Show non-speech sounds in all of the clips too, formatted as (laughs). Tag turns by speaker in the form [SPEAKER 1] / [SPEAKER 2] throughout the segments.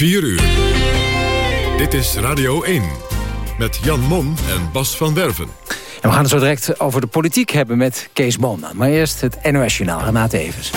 [SPEAKER 1] 4 uur. Dit is Radio 1. Met Jan Mom en Bas van Werven.
[SPEAKER 2] En we gaan het zo direct over de politiek hebben met Kees Boonman. Maar eerst het NOS-journaal, Renate Evers.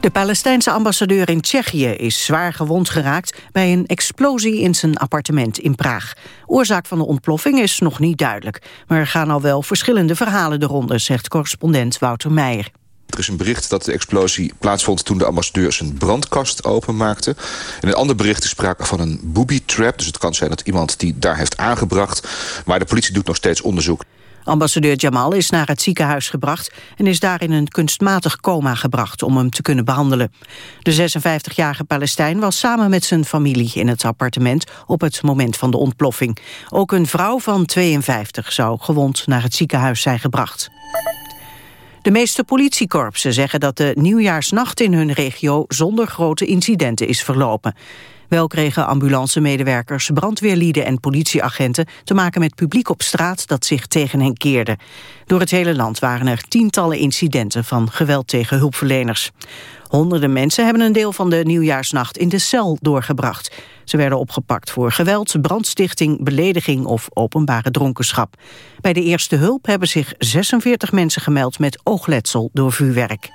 [SPEAKER 3] De Palestijnse ambassadeur in Tsjechië is zwaar gewond geraakt... bij een explosie in zijn appartement in Praag. Oorzaak van de ontploffing is nog niet duidelijk. Maar er gaan al wel verschillende verhalen de ronde... zegt correspondent Wouter Meijer.
[SPEAKER 4] Er is een bericht dat de explosie plaatsvond toen de ambassadeur zijn brandkast openmaakte. In een ander bericht is sprake van een booby trap. Dus het kan zijn dat iemand die daar heeft aangebracht. Maar de politie doet nog steeds onderzoek.
[SPEAKER 3] Ambassadeur Jamal is naar het ziekenhuis gebracht... en is daar in een kunstmatig coma gebracht om hem te kunnen behandelen. De 56-jarige Palestijn was samen met zijn familie in het appartement... op het moment van de ontploffing. Ook een vrouw van 52 zou gewond naar het ziekenhuis zijn gebracht. De meeste politiekorpsen zeggen dat de nieuwjaarsnacht in hun regio zonder grote incidenten is verlopen. Wel kregen ambulancemedewerkers, brandweerlieden en politieagenten te maken met publiek op straat dat zich tegen hen keerde. Door het hele land waren er tientallen incidenten van geweld tegen hulpverleners. Honderden mensen hebben een deel van de nieuwjaarsnacht in de cel doorgebracht. Ze werden opgepakt voor geweld, brandstichting, belediging of openbare dronkenschap. Bij de eerste hulp hebben zich 46 mensen gemeld met oogletsel door vuurwerk.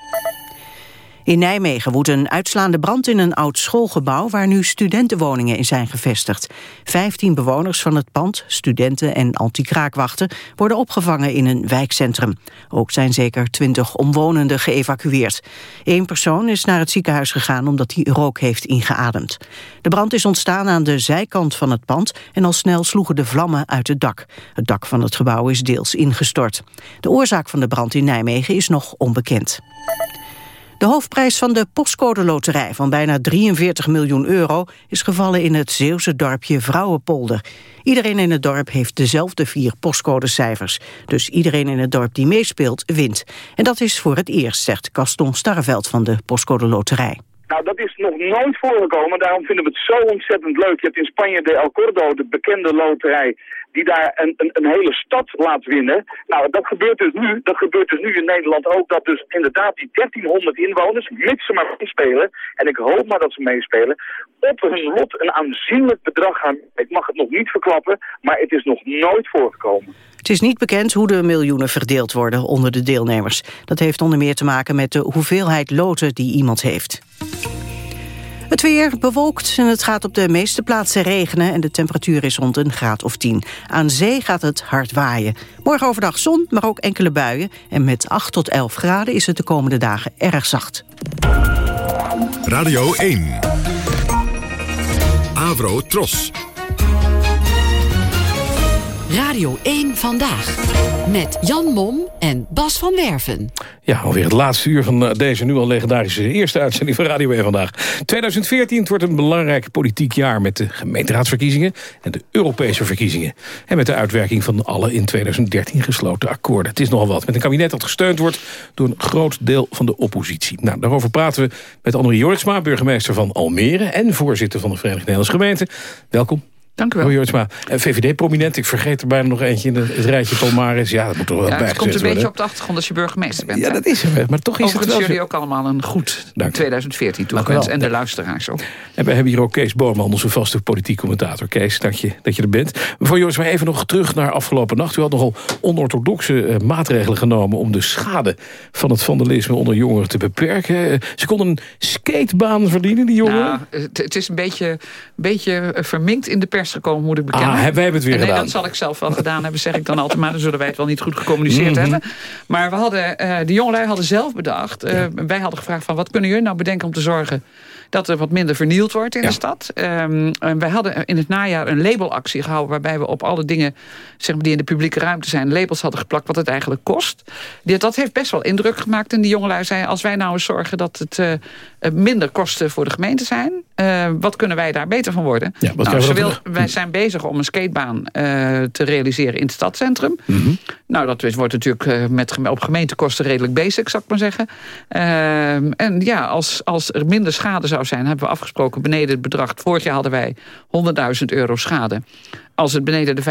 [SPEAKER 3] In Nijmegen woedt een uitslaande brand in een oud schoolgebouw... waar nu studentenwoningen in zijn gevestigd. Vijftien bewoners van het pand, studenten en anti-kraakwachten... worden opgevangen in een wijkcentrum. Ook zijn zeker twintig omwonenden geëvacueerd. Eén persoon is naar het ziekenhuis gegaan omdat hij rook heeft ingeademd. De brand is ontstaan aan de zijkant van het pand... en al snel sloegen de vlammen uit het dak. Het dak van het gebouw is deels ingestort. De oorzaak van de brand in Nijmegen is nog onbekend. De hoofdprijs van de postcode loterij van bijna 43 miljoen euro... is gevallen in het Zeeuwse dorpje Vrouwenpolder. Iedereen in het dorp heeft dezelfde vier postcodecijfers. Dus iedereen in het dorp die meespeelt, wint. En dat is voor het eerst, zegt Gaston Starreveld van de postcode loterij.
[SPEAKER 5] Nou, dat is nog nooit voorgekomen. Daarom vinden we het zo ontzettend leuk. Je hebt in Spanje de El Cordo, de bekende loterij die daar een, een, een, hele stad laat winnen. Nou, dat gebeurt dus nu. Dat gebeurt dus nu in Nederland ook. Dat dus inderdaad die 1300 inwoners, mits ze maar meespelen, en ik hoop maar dat ze meespelen, op hun lot een aanzienlijk bedrag gaan. Ik mag het nog niet verklappen, maar het is nog nooit voorgekomen.
[SPEAKER 3] Het is niet bekend hoe de miljoenen verdeeld worden onder de deelnemers. Dat heeft onder meer te maken met de hoeveelheid loten die iemand heeft. Het weer bewolkt en het gaat op de meeste plaatsen regenen... en de temperatuur is rond een graad of 10. Aan zee gaat het hard waaien. Morgen overdag zon, maar ook enkele buien. En met 8 tot 11 graden is het de komende dagen erg zacht.
[SPEAKER 1] Radio 1. Avro Tros.
[SPEAKER 6] Radio 1 Vandaag. Met Jan Mom en Bas van Werven.
[SPEAKER 2] Ja, alweer het laatste uur van eh, deze nu al legendarische eerste uitzending van Radio 1 Vandaag. 2014 wordt een belangrijk politiek jaar met de gemeenteraadsverkiezingen en de Europese verkiezingen. En met de uitwerking van alle in 2013 gesloten akkoorden. Het is nogal wat. Met een kabinet dat gesteund wordt door een groot deel van de oppositie. Nou, daarover praten we met André Jortsma, burgemeester van Almere en voorzitter van de Verenigde Nederlandse Gemeenten. Welkom.
[SPEAKER 7] Dank u wel.
[SPEAKER 2] Joorsma. VVD-prominent, ik vergeet er bijna nog eentje in het rijtje Palmares. Ja, dat moet er wel
[SPEAKER 7] ja,
[SPEAKER 2] bij
[SPEAKER 7] Het komt een beetje op de achtergrond als je burgemeester bent.
[SPEAKER 2] Ja, dat is er. Maar toch is
[SPEAKER 7] Overigens
[SPEAKER 2] het wel...
[SPEAKER 7] jullie ook allemaal een goed 2014 toegewenst. En de luisteraars ook.
[SPEAKER 2] En we hebben hier ook Kees Boorman, onze vaste politiek commentator. Kees, dank je dat je er bent. Mevrouw Joorsma, even nog terug naar afgelopen nacht. U had nogal onorthodoxe uh, maatregelen genomen... om de schade van het vandalisme onder jongeren te beperken. Uh, ze konden een skatebaan verdienen, die jongeren.
[SPEAKER 7] Ja, het, is een beetje, beetje verminkt in de pers gekomen, moet ik bekennen.
[SPEAKER 2] Ah, hebben wij het weer
[SPEAKER 7] nee,
[SPEAKER 2] gedaan?
[SPEAKER 7] dat zal ik zelf wel gedaan hebben, zeg ik dan altijd. Maar dan zullen wij het wel niet goed gecommuniceerd
[SPEAKER 2] Mhm.
[SPEAKER 7] hebben. Maar we hadden, uh, de jongelui hadden zelf bedacht. Uh, wij hadden gevraagd van wat kunnen jullie nou bedenken om te zorgen dat er wat minder vernield wordt in
[SPEAKER 2] Ja.
[SPEAKER 7] de stad. Um, en wij hadden in het najaar een labelactie gehouden... waarbij we op alle dingen zeg maar, die in de publieke ruimte zijn... labels hadden geplakt wat het eigenlijk kost. Dat heeft best wel indruk gemaakt. En die jongelui zei, als wij nou eens zorgen dat het uh, minder kosten voor de gemeente zijn... Uh, wat kunnen wij daar beter van worden?
[SPEAKER 2] Ja,
[SPEAKER 7] nou, ze
[SPEAKER 2] we
[SPEAKER 7] wil, wij zijn bezig om een skatebaan uh, te realiseren in het stadscentrum.
[SPEAKER 2] Mhm.
[SPEAKER 7] Nou, dat wordt natuurlijk met, op gemeentekosten redelijk basic, zou ik maar zeggen. Uh, en ja, als, als er minder schade zou zijn, hebben we afgesproken beneden het bedrag. Vorig jaar hadden wij 100.000 euro schade. Als het beneden de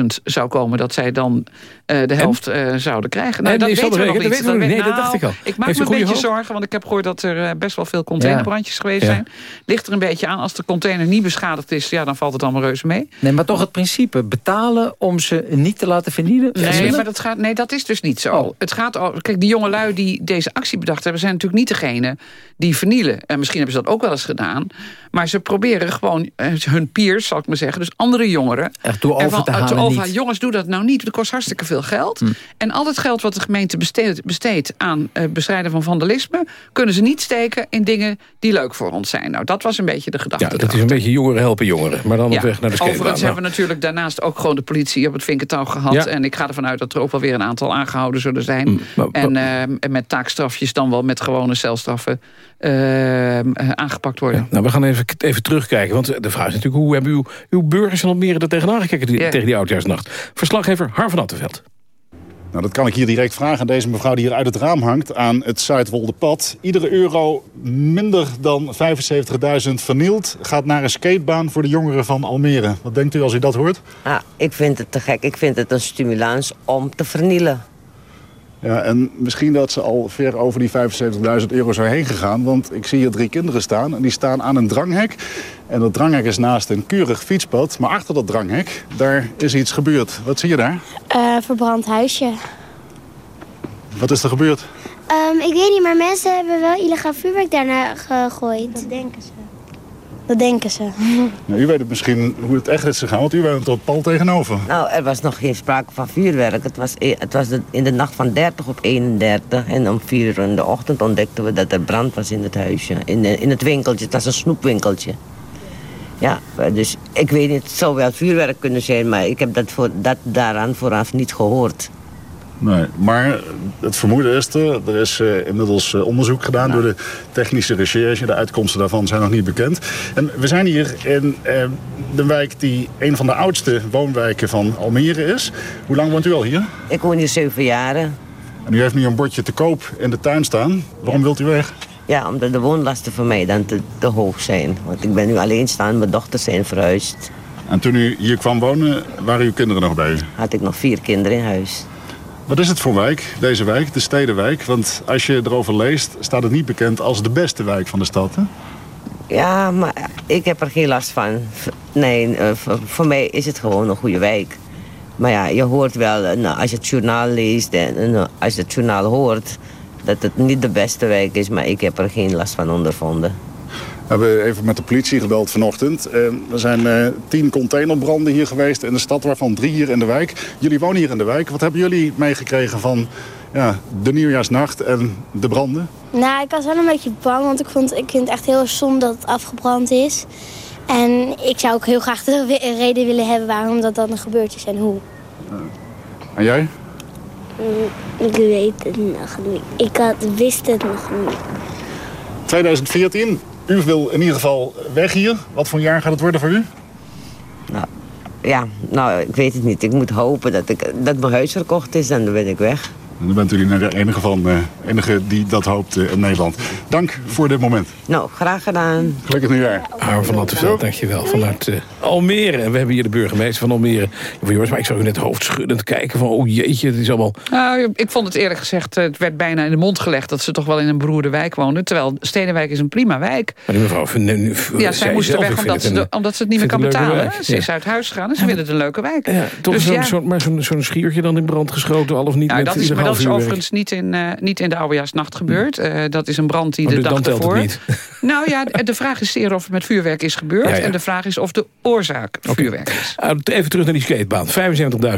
[SPEAKER 7] 75.000 zou komen... dat zij dan uh, de helft uh, zouden krijgen. Nee, dat weten we nog niet.
[SPEAKER 2] Dat nee, dat dacht ik al.
[SPEAKER 7] Ik maak me een beetje hoop? zorgen, want ik heb gehoord... dat er best wel veel containerbrandjes geweest ja. zijn. Ligt er een beetje aan. Als de container niet beschadigd is, ja, dan valt het allemaal reuze mee.
[SPEAKER 8] Nee, maar toch het principe. Betalen om ze niet te laten vernielen?
[SPEAKER 7] Nee, maar dat, gaat, nee dat is dus niet zo. Oh. Het gaat over, kijk, die jonge lui die deze actie bedacht hebben... zijn natuurlijk niet degene die vernielen. En misschien hebben ze dat ook wel eens gedaan. Maar ze proberen gewoon hun peers, zal ik maar zeggen... dus andere jongeren...
[SPEAKER 8] Echt door over te halen
[SPEAKER 7] over, Jongens, doe dat nou niet. Het kost hartstikke veel geld. Hm. En al het geld wat de gemeente besteedt, besteedt aan uh, bestrijden van vandalisme... kunnen ze niet steken in dingen die leuk voor ons zijn. Nou, dat was een beetje de gedachte.
[SPEAKER 2] Ja, dat is een beetje jongeren helpen jongeren. Maar dan op weg naar de skatebaan.
[SPEAKER 7] Overigens hebben we natuurlijk daarnaast ook gewoon de politie op het vinkertouw gehad. En ik ga ervan uit dat er ook wel weer een aantal aangehouden zullen zijn. Hm, en, uh, en met taakstrafjes dan wel met gewone celstraffen uh, aangepakt worden.
[SPEAKER 2] nou, we gaan even, even terugkijken. Want de vraag is natuurlijk, hoe hebben uw, uw burgers in Almere er tegenaan gekeken die, tegen die oudjaarsnacht? Verslaggever Har van Attenveld.
[SPEAKER 9] Nou, dat kan ik hier direct vragen aan deze mevrouw die hier uit het raam hangt aan het Zuidwolderpad. Iedere euro minder dan 75.000 vernield gaat naar een skatebaan voor de jongeren van Almere. Wat denkt u als u dat hoort?
[SPEAKER 10] Ah, ik vind het te gek. Ik vind het een stimulans om te vernielen.
[SPEAKER 9] Ja, en misschien dat ze al ver over die 75.000 euro zijn heen gegaan. Want ik zie hier drie kinderen staan en die staan aan een dranghek. En dat dranghek is naast een keurig fietspad. Maar achter dat dranghek, daar is iets gebeurd. Wat zie je daar?
[SPEAKER 11] Uh, verbrand huisje.
[SPEAKER 9] Wat is er gebeurd?
[SPEAKER 11] Um, ik weet niet, maar mensen hebben wel illegaal vuurwerk daarna gegooid. Dat denken ze. Dat denken ze. (laughs)
[SPEAKER 9] Nou, u weet het misschien hoe het echt is gegaan, want u woont tot pal tegenover.
[SPEAKER 10] Nou, er was nog geen sprake van vuurwerk. Het was, e- het was in de nacht van 30 op 31. En om 4 uur in de ochtend ontdekten we dat er brand was in het huisje. In, in het winkeltje. Het was een snoepwinkeltje. Ja, dus ik weet niet, het zou wel vuurwerk kunnen zijn... maar ik heb dat, voor, dat daaraan vooraf niet gehoord.
[SPEAKER 9] Nee, maar het vermoeden is er. Er is uh, inmiddels uh, onderzoek gedaan door de technische recherche. De uitkomsten daarvan zijn nog niet bekend. En we zijn hier in uh, de wijk die een van de oudste woonwijken van Almere is. Hoe lang woont u al hier?
[SPEAKER 10] Ik woon hier zeven jaren.
[SPEAKER 9] En u heeft nu een bordje te koop in de tuin staan. Waarom wilt u weg?
[SPEAKER 10] Ja, omdat de woonlasten voor mij dan te, te hoog zijn. Want ik ben nu alleen staan, mijn dochters zijn verhuisd.
[SPEAKER 9] En toen u hier kwam wonen, waren uw kinderen nog bij u?
[SPEAKER 10] Had ik nog vier kinderen in huis.
[SPEAKER 9] Wat is het voor wijk, deze wijk, de Stedenwijk? Want als je erover leest, staat het niet bekend als de beste wijk van de stad, hè?
[SPEAKER 10] Ja, maar ik heb er geen last van. Nee, eh, voor mij is het gewoon een goede wijk. Maar ja, je hoort wel, eh, nou, als je het journaal leest en nou, als je het journaal hoort... dat het niet de beste wijk is, maar ik heb er geen last van ondervonden.
[SPEAKER 9] We hebben even met de politie gebeld vanochtend. Uh, er zijn uh, tien containerbranden hier geweest in de stad, waarvan drie hier in de wijk. Jullie wonen hier in de wijk. Wat hebben jullie meegekregen van ja, de nieuwjaarsnacht en de branden?
[SPEAKER 11] Nou, ik was wel een beetje bang, want ik, vond, ik vind het echt heel zonde dat het afgebrand is. En ik zou ook heel graag de (laughs) reden willen hebben waarom dat dan gebeurd is en hoe.
[SPEAKER 9] En jij?
[SPEAKER 11] Mm, ik weet het nog niet. Ik had, wist het nog niet.
[SPEAKER 9] 2014, u wil in ieder geval weg hier. Wat voor jaar gaat het worden voor u?
[SPEAKER 10] Nou, ja, nou, ik weet het niet. Ik moet hopen dat, ik, dat mijn huis verkocht is en dan ben ik weg.
[SPEAKER 9] En dan bent u de enige, van, uh, enige die dat hoopt uh, in Nederland. Dank voor dit moment.
[SPEAKER 10] Nou, graag gedaan.
[SPEAKER 9] Gelukkig nieuwjaar.
[SPEAKER 2] Arno van Attenveld, dankjewel. Vanuit uh, Almere. En we hebben hier de burgemeester van Almere. Jongens, maar ik zag u net hoofdschuddend kijken van... oh jeetje, het is allemaal...
[SPEAKER 7] Nou, ik vond het eerlijk gezegd... het werd bijna in de mond gelegd... dat ze toch wel in een beroerde wijk woonden. Terwijl Stedenwijk is een prima wijk.
[SPEAKER 2] Maar die mevrouw... Nu,
[SPEAKER 7] ja, zij moest er weg omdat ze, omdat ze het niet meer kan betalen. Ze is uit huis gegaan en ze vinden het een leuke wijk.
[SPEAKER 2] Ja, toch dus, zo'n ja. zo, maar zo'n zo schiertje dan in brand geschoten, al of niet?
[SPEAKER 7] Nou,
[SPEAKER 2] met
[SPEAKER 7] dat is, maar dat is overigens niet in, uh, niet in de oudejaarsnacht gebeurd. Uh, dat is een brand die oh, de dag ervoor... (laughs) Nou ja, de vraag is zeer of het met vuurwerk is gebeurd. Ja, ja. En de vraag is of de oorzaak okay. vuurwerk is.
[SPEAKER 2] Uh, even terug naar die skatebaan. 75.000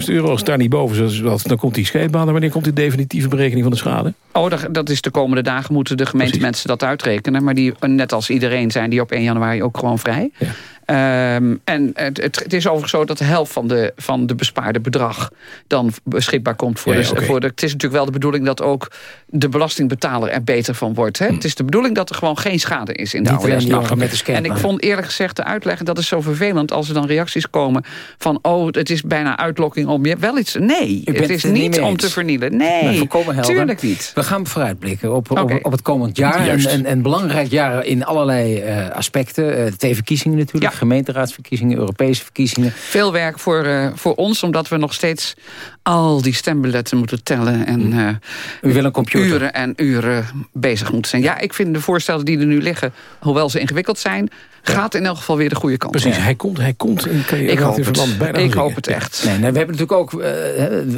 [SPEAKER 2] euro, als het daar niet boven is, dan komt die skatebaan. En wanneer komt die definitieve berekening van de schade?
[SPEAKER 7] Oh, dat is de komende dagen moeten de gemeentemensen dat uitrekenen. Maar die, net als iedereen zijn die op 1 januari ook gewoon vrij. Ja. Um, en het, het, het, is overigens zo dat de helft van de, van de bespaarde bedrag... dan beschikbaar komt voor, ja, de, okay. voor de... Het is natuurlijk wel de bedoeling dat ook de belastingbetaler er beter van wordt. Hè? Hm. Het is de bedoeling dat er gewoon geen schade is in de oudejaarsnacht. En ik vond eerlijk gezegd de uitleg, dat is zo vervelend... als er dan reacties komen van... oh, het is bijna uitlokking om je wel iets... Nee, het is niet, niet om te vernielen. Nee,
[SPEAKER 8] nou, tuurlijk niet. We gaan vooruitblikken op, okay. op, op, het komend jaar. En, en, en, belangrijk jaar in allerlei uh, aspecten. Uh, twee verkiezingen natuurlijk. Gemeenteraadsverkiezingen, Europese verkiezingen.
[SPEAKER 7] Veel werk voor, uh, voor ons, omdat we nog steeds al die stembiljetten moeten tellen. En uh,
[SPEAKER 8] U wil een computer.
[SPEAKER 7] uren en uren bezig moeten zijn. Ja, ik vind de voorstellen die er nu liggen, hoewel ze ingewikkeld zijn gaat in elk geval weer de goede kant
[SPEAKER 2] Precies, hij komt, hij komt. En kan je
[SPEAKER 7] ik hoop
[SPEAKER 2] het.
[SPEAKER 7] Bijna ik hoop het echt.
[SPEAKER 8] Nee, nee, we hebben natuurlijk ook, uh,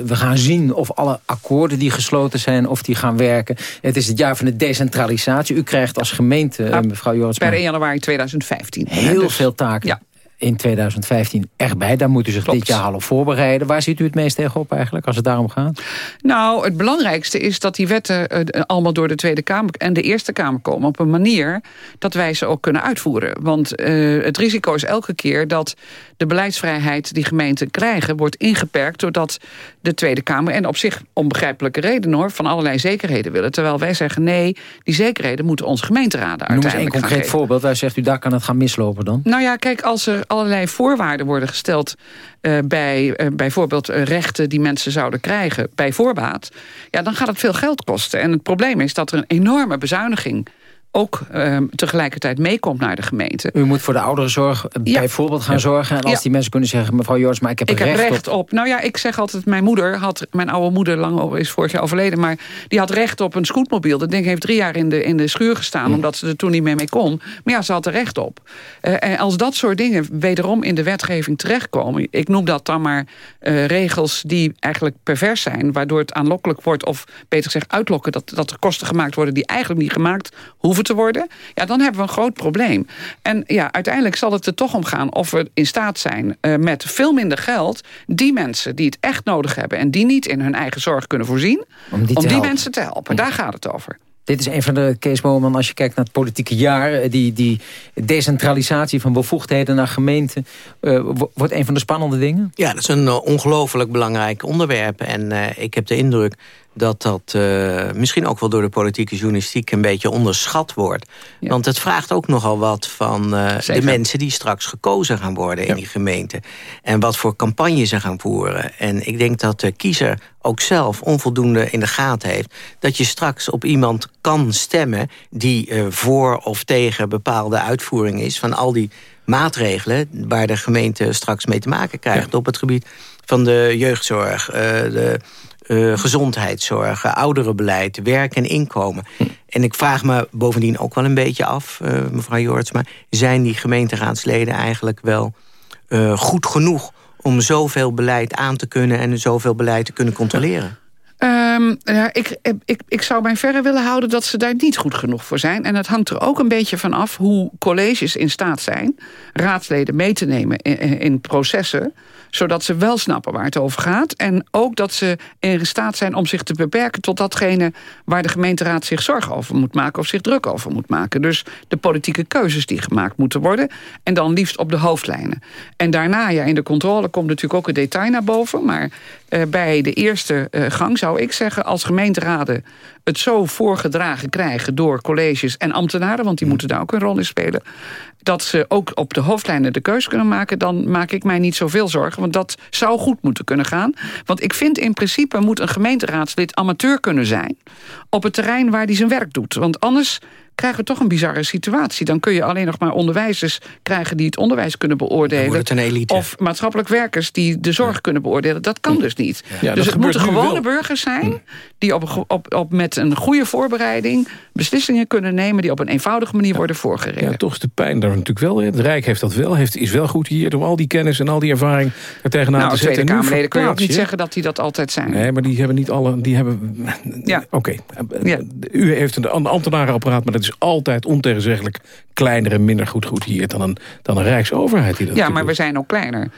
[SPEAKER 8] we gaan zien of alle akkoorden die gesloten zijn, of die gaan werken. Het is het jaar van de decentralisatie. U krijgt als gemeente, uh, mevrouw Jorisma...
[SPEAKER 7] Per 1 januari 2015.
[SPEAKER 8] Heel dus, veel taken.
[SPEAKER 7] Ja
[SPEAKER 8] in 2015 echt bij. Daar moet u zich dit jaar al voorbereiden. Waar ziet u het meest tegenop eigenlijk, als het daarom gaat?
[SPEAKER 7] Nou, het belangrijkste is dat die wetten uh, allemaal door de Tweede Kamer en de Eerste Kamer komen... op een manier dat wij ze ook kunnen uitvoeren. Want uh, het risico is elke keer dat de beleidsvrijheid die gemeenten krijgen... wordt ingeperkt doordat de Tweede Kamer... en op zich onbegrijpelijke redenen hoor, van allerlei zekerheden willen. Terwijl wij zeggen nee, die zekerheden moeten onze gemeenteraden uiteindelijk
[SPEAKER 8] Noem eens een concreet voorbeeld. Waar zegt u, daar kan het gaan mislopen dan?
[SPEAKER 7] Nou ja, kijk, als er allerlei voorwaarden worden gesteld... Uh, bij uh, bijvoorbeeld uh, rechten die mensen zouden krijgen bij voorbaat... ja, dan gaat het veel geld kosten. En het probleem is dat er een enorme bezuiniging ook uh, tegelijkertijd meekomt naar de gemeente.
[SPEAKER 8] U moet voor de ouderenzorg ja. bijvoorbeeld gaan ja. zorgen. En als ja. die mensen kunnen zeggen, mevrouw Joors, maar ik heb
[SPEAKER 7] ik
[SPEAKER 8] recht,
[SPEAKER 7] heb recht op. op. Nou ja, ik zeg altijd, mijn moeder had, mijn oude moeder lang is vorig jaar overleden, maar die had recht op een scootmobiel. Dat ding heeft drie jaar in de, in de schuur gestaan, omdat ze er toen niet meer mee kon. Maar ja, ze had er recht op. Uh, en als dat soort dingen wederom in de wetgeving terechtkomen, ik noem dat dan maar uh, regels die eigenlijk pervers zijn, waardoor het aanlokkelijk wordt, of beter gezegd uitlokken, dat, dat er kosten gemaakt worden die eigenlijk niet gemaakt hoeven te worden, ja, dan hebben we een groot probleem. En ja, uiteindelijk zal het er toch om gaan of we in staat zijn uh, met veel minder geld die mensen die het echt nodig hebben en die niet in hun eigen zorg kunnen voorzien,
[SPEAKER 8] om die,
[SPEAKER 7] om die mensen te helpen. Daar gaat het over.
[SPEAKER 8] Dit is een van de Kees Boman, als je kijkt naar het politieke jaar... die, die decentralisatie van bevoegdheden naar gemeenten... Uh, wordt een van de spannende dingen?
[SPEAKER 12] Ja, dat is een uh, ongelooflijk belangrijk onderwerp. En uh, ik heb de indruk dat dat uh, misschien ook wel door de politieke journalistiek... een beetje onderschat wordt. Ja. Want het vraagt ook nogal wat van uh, de mensen... die straks gekozen gaan worden ja. in die gemeente. En wat voor campagne ze gaan voeren. En ik denk dat de kiezer ook zelf onvoldoende in de gaten heeft... dat je straks op iemand kan stemmen... die uh, voor of tegen bepaalde uitvoering is... van al die maatregelen waar de gemeente straks mee te maken krijgt... Ja. op het gebied van de jeugdzorg, de uh, gezondheidszorg, ouderenbeleid, werk en inkomen. Hm. En ik vraag me bovendien ook wel een beetje af, uh, mevrouw Jortsma... zijn die gemeenteraadsleden eigenlijk wel uh, goed genoeg... om zoveel beleid aan te kunnen en zoveel beleid te kunnen controleren?
[SPEAKER 7] Um, ja, ik, ik, ik zou mij verre willen houden dat ze daar niet goed genoeg voor zijn. En het hangt er ook een beetje van af hoe colleges in staat zijn... raadsleden mee te nemen in, in processen zodat ze wel snappen waar het over gaat. En ook dat ze in staat zijn om zich te beperken tot datgene... waar de gemeenteraad zich zorgen over moet maken... of zich druk over moet maken. Dus de politieke keuzes die gemaakt moeten worden. En dan liefst op de hoofdlijnen. En daarna, ja, in de controle komt natuurlijk ook een detail naar boven. Maar uh, bij de eerste uh, gang zou ik zeggen... als gemeenteraden het zo voorgedragen krijgen door colleges en ambtenaren... want die moeten daar ook een rol in spelen... dat ze ook op de hoofdlijnen de keus kunnen maken... dan maak ik mij niet zoveel zorgen, want dat zou goed moeten kunnen gaan. Want ik vind in principe moet een gemeenteraadslid amateur kunnen zijn... op het terrein waar hij zijn werk doet. Want anders krijgen we toch een bizarre situatie. Dan kun je alleen nog maar onderwijzers krijgen... die het onderwijs kunnen beoordelen. Of maatschappelijk werkers die de zorg ja. kunnen beoordelen. Dat kan dus niet. Ja, dus het moeten gewone wel. burgers zijn... die op, op, op, met een goede voorbereiding beslissingen kunnen nemen... die op een eenvoudige manier worden voorgereden.
[SPEAKER 2] Ja, toch is de pijn daar natuurlijk wel. Het Rijk heeft dat wel, heeft, is wel goed hier... om al die kennis en al die ervaring er tegenaan
[SPEAKER 7] nou,
[SPEAKER 2] te zetten.
[SPEAKER 7] Tweede Kamerleden kun je ook niet zeggen dat die dat altijd zijn.
[SPEAKER 2] Nee, maar die hebben niet alle... Die hebben,
[SPEAKER 7] ja.
[SPEAKER 2] Oké. Okay. Ja. U heeft een ambtenarenapparaat, maar dat is altijd ontegenzeggelijk kleiner en minder goed hier dan een, dan een rijksoverheid. Die dat
[SPEAKER 7] ja, maar we zijn ook kleiner.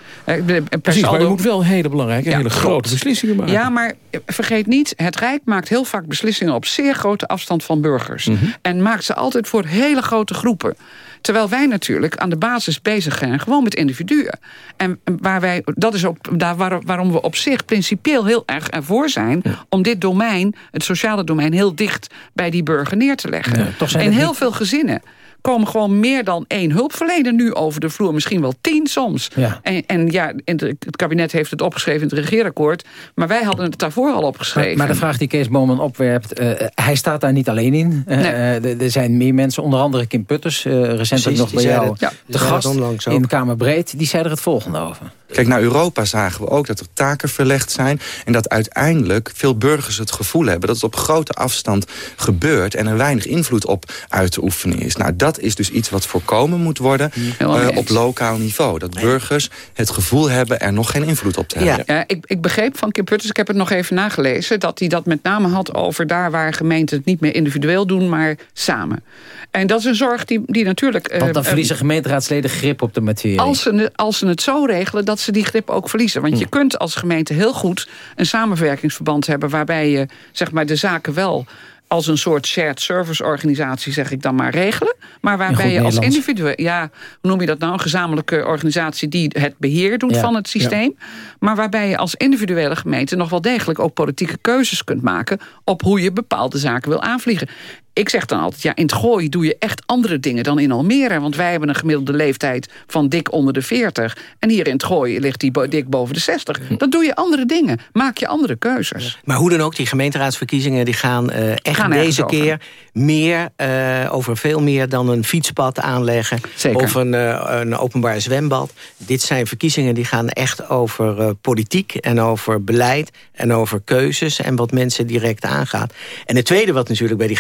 [SPEAKER 2] Precies, maar je moet wel hele belangrijke, ja, hele grote beslissingen maken.
[SPEAKER 7] Ja, maar vergeet niet, het Rijk maakt heel vaak beslissingen op zeer grote afstand van burgers. Mm -hmm. En maakt ze altijd voor hele grote groepen. Terwijl wij natuurlijk aan de basis bezig zijn gewoon met individuen. En waar wij, dat is ook daar waar, waarom we op zich principieel heel erg ervoor zijn... Ja. om dit domein, het sociale domein, heel dicht bij die burger neer te leggen. Ja, In heel niet... veel gezinnen komen gewoon meer dan één hulpverlener nu over de vloer. Misschien wel tien soms.
[SPEAKER 8] Ja.
[SPEAKER 7] En, en ja, het kabinet heeft het opgeschreven in het regeerakkoord. Maar wij hadden het daarvoor al opgeschreven.
[SPEAKER 8] Maar, maar de vraag die Kees Boman opwerpt, uh, hij staat daar niet alleen in. Uh, nee. er zijn meer mensen, onder andere Kim Putters, uh, recentelijk nog bij jou,
[SPEAKER 12] ja,
[SPEAKER 8] de gast in Kamerbreed. Die zei er het volgende over.
[SPEAKER 13] Kijk, naar Europa zagen we ook dat er taken verlegd zijn... en dat uiteindelijk veel burgers het gevoel hebben... dat het op grote afstand gebeurt... en er weinig invloed op uit te oefenen is. Nou, dat is dus iets wat voorkomen moet worden uh, op lokaal niveau. Dat burgers het gevoel hebben er nog geen invloed op te hebben.
[SPEAKER 7] Ja, ik, ik begreep van Kim Putters, ik heb het nog even nagelezen... dat hij dat met name had over daar waar gemeenten het niet meer individueel doen... maar samen. En dat is een zorg die, die natuurlijk...
[SPEAKER 8] Want dan verliezen gemeenteraadsleden grip op de materie.
[SPEAKER 7] Als ze, als ze het zo regelen dat ze die grip ook verliezen. Want je kunt als gemeente heel goed een samenwerkingsverband hebben... waarbij je zeg maar, de zaken wel als een soort shared service organisatie, zeg ik dan maar, regelen. Maar waarbij je als individueel, ja, hoe noem je dat nou? Een gezamenlijke organisatie die het beheer doet
[SPEAKER 8] Ja,
[SPEAKER 7] van het systeem. Maar waarbij je als individuele gemeente nog wel degelijk ook politieke keuzes kunt maken op hoe je bepaalde zaken wil aanvliegen. Ik zeg dan altijd, ja, in het gooi doe je echt andere dingen dan in Almere. Want wij hebben een gemiddelde leeftijd van dik onder de 40. En hier in het gooi ligt die bo- dik boven de 60. Dan doe je andere dingen. Maak je andere keuzes.
[SPEAKER 12] Maar hoe dan ook, die gemeenteraadsverkiezingen... die gaan eh, echt
[SPEAKER 7] Gaan
[SPEAKER 12] deze
[SPEAKER 7] over.
[SPEAKER 12] keer meer eh, over veel meer dan een fietspad aanleggen...
[SPEAKER 7] Zeker.
[SPEAKER 12] of een, eh, een openbaar zwembad. Dit zijn verkiezingen die gaan echt over politiek... en over beleid en over keuzes en wat mensen direct aangaat. En het tweede wat natuurlijk bij die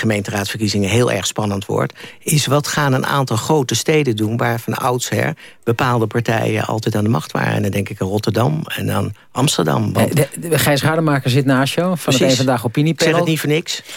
[SPEAKER 12] gemeenteraadsverkiezingen... heel erg spannend wordt... is wat gaan een aantal grote steden doen... waar van oudsher bepaalde partijen altijd aan de macht waren. En dan denk ik aan Rotterdam en aan Amsterdam. Want
[SPEAKER 8] Eh, de, de, Gijs Rademaker zit naast jou, van het. Eén Vandaag
[SPEAKER 12] ik
[SPEAKER 8] Opiniepanel.
[SPEAKER 12] zeg het niet voor niks. (laughs)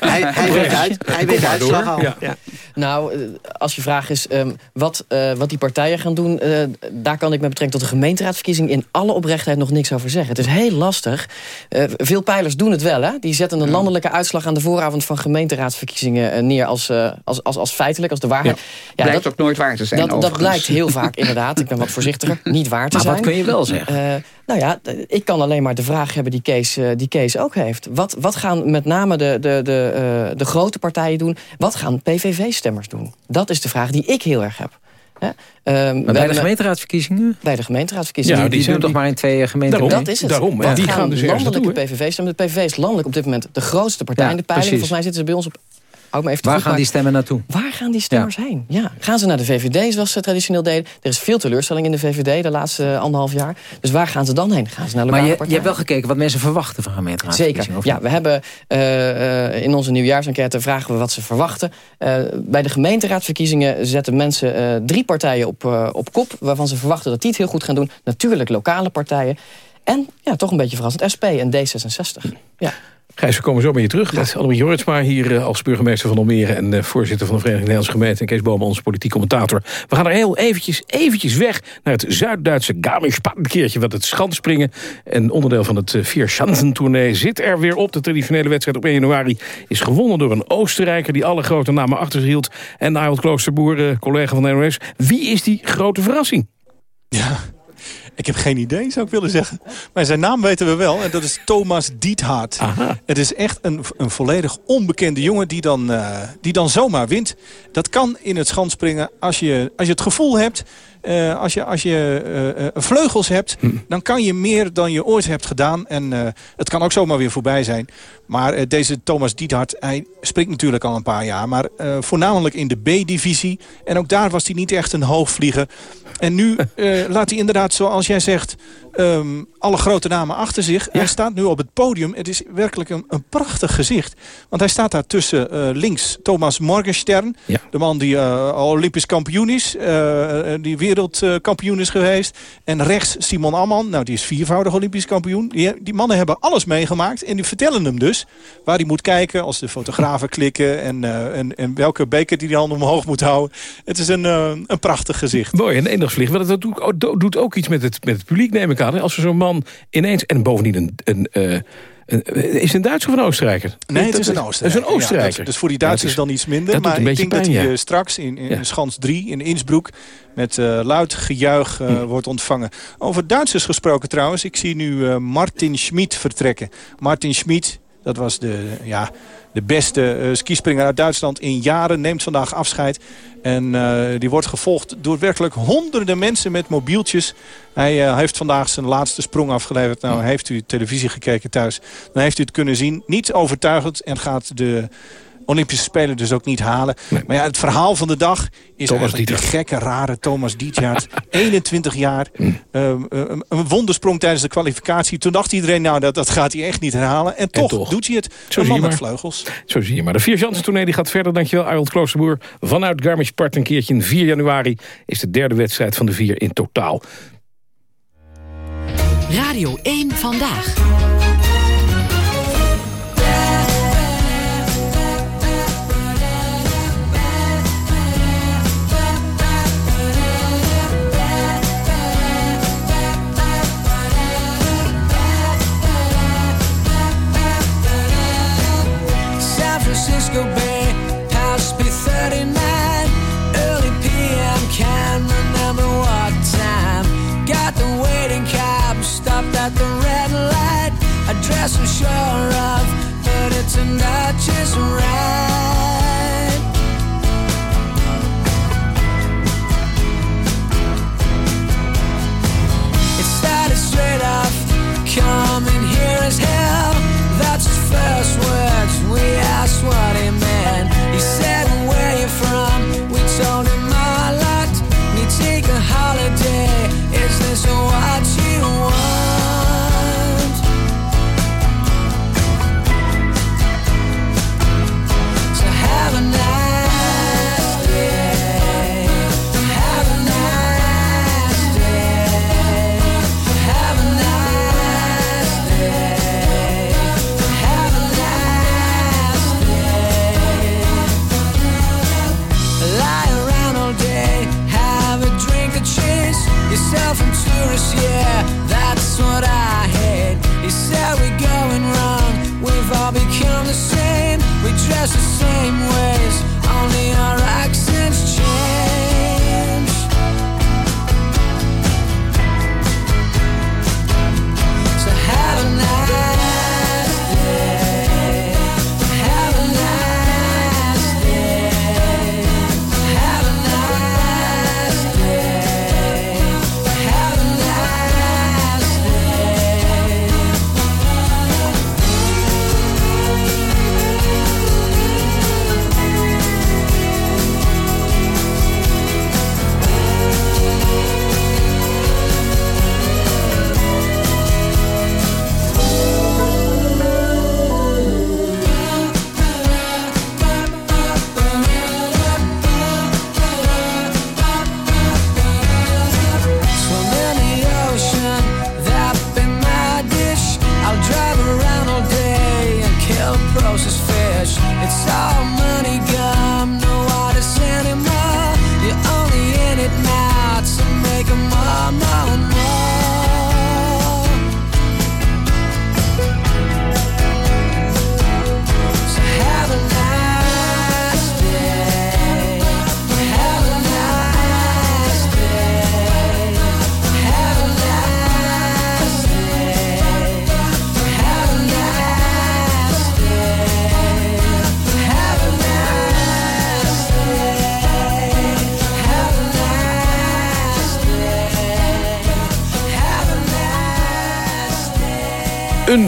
[SPEAKER 12] hij (laughs) hij weet uit, hij weet de uitslag al.
[SPEAKER 2] Ja.
[SPEAKER 12] Ja.
[SPEAKER 14] Nou, eh, als je vraag is ehm, wat, eh, wat die partijen gaan doen... eh, daar kan ik met betrekking tot de gemeenteraadsverkiezing... in alle oprechtheid nog niks over zeggen. Het is heel lastig. Eh, veel pijlers doen het wel, hè? Die zetten een landelijke uitslag aan de vooravond van gemeenteraadsverkiezingen eh, neer als, eh, als, als, als feitelijk, als de waarheid. Ja,
[SPEAKER 7] Blijkt
[SPEAKER 14] dat,
[SPEAKER 7] ook nooit waar te zijn,
[SPEAKER 14] dat, dat blijkt heel vaak (laughs) inderdaad. Ik ben wat voorzichtiger. Niet waar te
[SPEAKER 8] Maar
[SPEAKER 14] zijn.
[SPEAKER 8] wat kun je wel zeggen?
[SPEAKER 14] Eh, nou ja, ik kan alleen maar de vraag hebben die Kees, die Kees ook heeft. Wat, wat gaan met name de, de, de, eh, de grote partijen doen? Wat gaan PVV-stemmers doen? Dat is de vraag die ik heel erg heb. Ehm,
[SPEAKER 8] Maar bij de gemeenteraadsverkiezingen?
[SPEAKER 14] bij de gemeenteraadsverkiezingen.
[SPEAKER 8] Ja, die,
[SPEAKER 2] zijn
[SPEAKER 8] doen toch
[SPEAKER 2] die-
[SPEAKER 8] maar in twee gemeenten.
[SPEAKER 2] Daarom.
[SPEAKER 14] dat is het.
[SPEAKER 2] Daarom?
[SPEAKER 14] Wat
[SPEAKER 2] Die gaan dus ergens
[SPEAKER 14] landelijke. De PVV is landelijk op dit moment de grootste partij
[SPEAKER 8] Ja,
[SPEAKER 14] in de peiling.
[SPEAKER 8] precies.
[SPEAKER 14] Volgens mij zitten ze bij ons op... Me even
[SPEAKER 8] Waar
[SPEAKER 14] goed,
[SPEAKER 8] gaan
[SPEAKER 14] maar-
[SPEAKER 8] die stemmen naartoe?
[SPEAKER 14] Waar gaan die stemmers heen? Ja. Gaan ze naar de VVD zoals ze traditioneel deden? Er is veel teleurstelling in de VVD de laatste eh, anderhalf jaar. Dus waar gaan ze dan heen? Gaan ze naar
[SPEAKER 8] Maar je, je hebt wel gekeken wat mensen verwachten van
[SPEAKER 14] Zeker.
[SPEAKER 8] gemeenteraadsverkiezingen. of
[SPEAKER 14] Ja, we hebben eh, eh, in onze nieuwjaarsenquête vragen we wat ze verwachten. Bij de gemeenteraadsverkiezingen zetten mensen drie partijen op, op kop... waarvan ze verwachten dat die het heel goed gaan doen. Natuurlijk lokale partijen. En, ja, toch een beetje verrassend, SP en D66. Ja.
[SPEAKER 2] Gijs, we komen zo met je terug. Met Annemarie Jorritsma hier eh, als burgemeester van Almere... en eh, voorzitter van de Vereniging Nederlandse Gemeenten... en Kees Bomen, onze politiek commentator. We gaan er heel eventjes, eventjes weg naar het Zuid-Duitse Garmisch-Partenkirchen... wat het schanspringen en onderdeel van het uh, Vier-Schanzentournee... zit er weer op. De traditionele wedstrijd op 1 januari is gewonnen door een Oostenrijker... die alle grote namen achter zich hield. En Nijholt Kloosterboer, eh, collega van de NOS. Wie is die grote verrassing?
[SPEAKER 15] Ja, ik heb geen idee, zou ik willen zeggen. Maar zijn naam weten we wel. En dat is Thomas Diethard. Het is echt een, een volledig onbekende jongen die dan, uh, die dan zomaar wint. Dat kan in het schanspringen als je, als je het gevoel hebt... Uh, als je, als je uh, vleugels hebt, hm. dan kan je meer dan je ooit hebt gedaan. En het kan ook zomaar weer voorbij zijn. Maar deze Thomas Diethard, hij springt natuurlijk al een paar jaar. Maar voornamelijk in de B-divisie. En ook daar was hij niet echt een hoogvlieger. En nu laat hij inderdaad, zoals jij zegt... Um, alle grote namen achter zich. Ja. Hij staat nu op het podium. Het is werkelijk een, een prachtig gezicht. Want hij staat daar tussen uh, links Thomas Morgenstern. Ja. De man die uh, Olympisch kampioen is. Die wereldkampioen is geweest. En rechts Simon Amman. Nou, die is viervoudig Olympisch kampioen. Die, die, mannen hebben alles meegemaakt. En die vertellen hem dus waar hij moet kijken. Als de fotografen klikken. En, en, en, welke beker die dan omhoog moet houden. Het is een, een prachtig gezicht.
[SPEAKER 2] Mooi, en eendagsvlieg. Want dat doet, doet ook iets met het, met het publiek, neem ik aan. Als zo'n man ineens... En bovendien een... een uh, een, is het een Duitser of een Oostenrijker?
[SPEAKER 15] Nee, het is een Oostenrijker.
[SPEAKER 2] Is een Oostenrijker.
[SPEAKER 15] Ja, dus voor die Duitsers dan iets minder. Maar ik denk pijn, dat hij ja. straks in, in ja. Schans 3 in Innsbruck... met uh, luid gejuich uh, hm. wordt ontvangen. Over Duitsers gesproken trouwens. Ik zie nu uh, Martin Schmid vertrekken. Martin Schmid, dat was de... Ja, De beste uh, skispringer uit Duitsland in jaren neemt vandaag afscheid. En die wordt gevolgd door werkelijk honderden mensen met mobieltjes. Hij heeft vandaag zijn laatste sprong afgeleverd. Nou, heeft u televisie gekeken thuis, dan heeft u het kunnen zien. Niet overtuigend en gaat de Olympische Spelen dus ook niet halen. Maar ja, het verhaal van de dag is Thomas eigenlijk die gekke, rare Thomas Dietjaert. (laughs) 21 jaar. Mm. Ehm, ehm, een wondersprong tijdens de kwalificatie. Toen dacht iedereen, nou, dat, dat gaat hij echt niet herhalen. En toch, doet hij het. Zo een man met vleugels.
[SPEAKER 2] Zo zie je maar. De Vier tournee die gaat verder. Dankjewel, Arnold Kloosterboer. Vanuit Garmisch-Partenkirchen. 4 januari is de derde wedstrijd van de vier in totaal.
[SPEAKER 6] Radio 1 Vandaag.
[SPEAKER 16] Dress I'm sure of, but it turned out just right.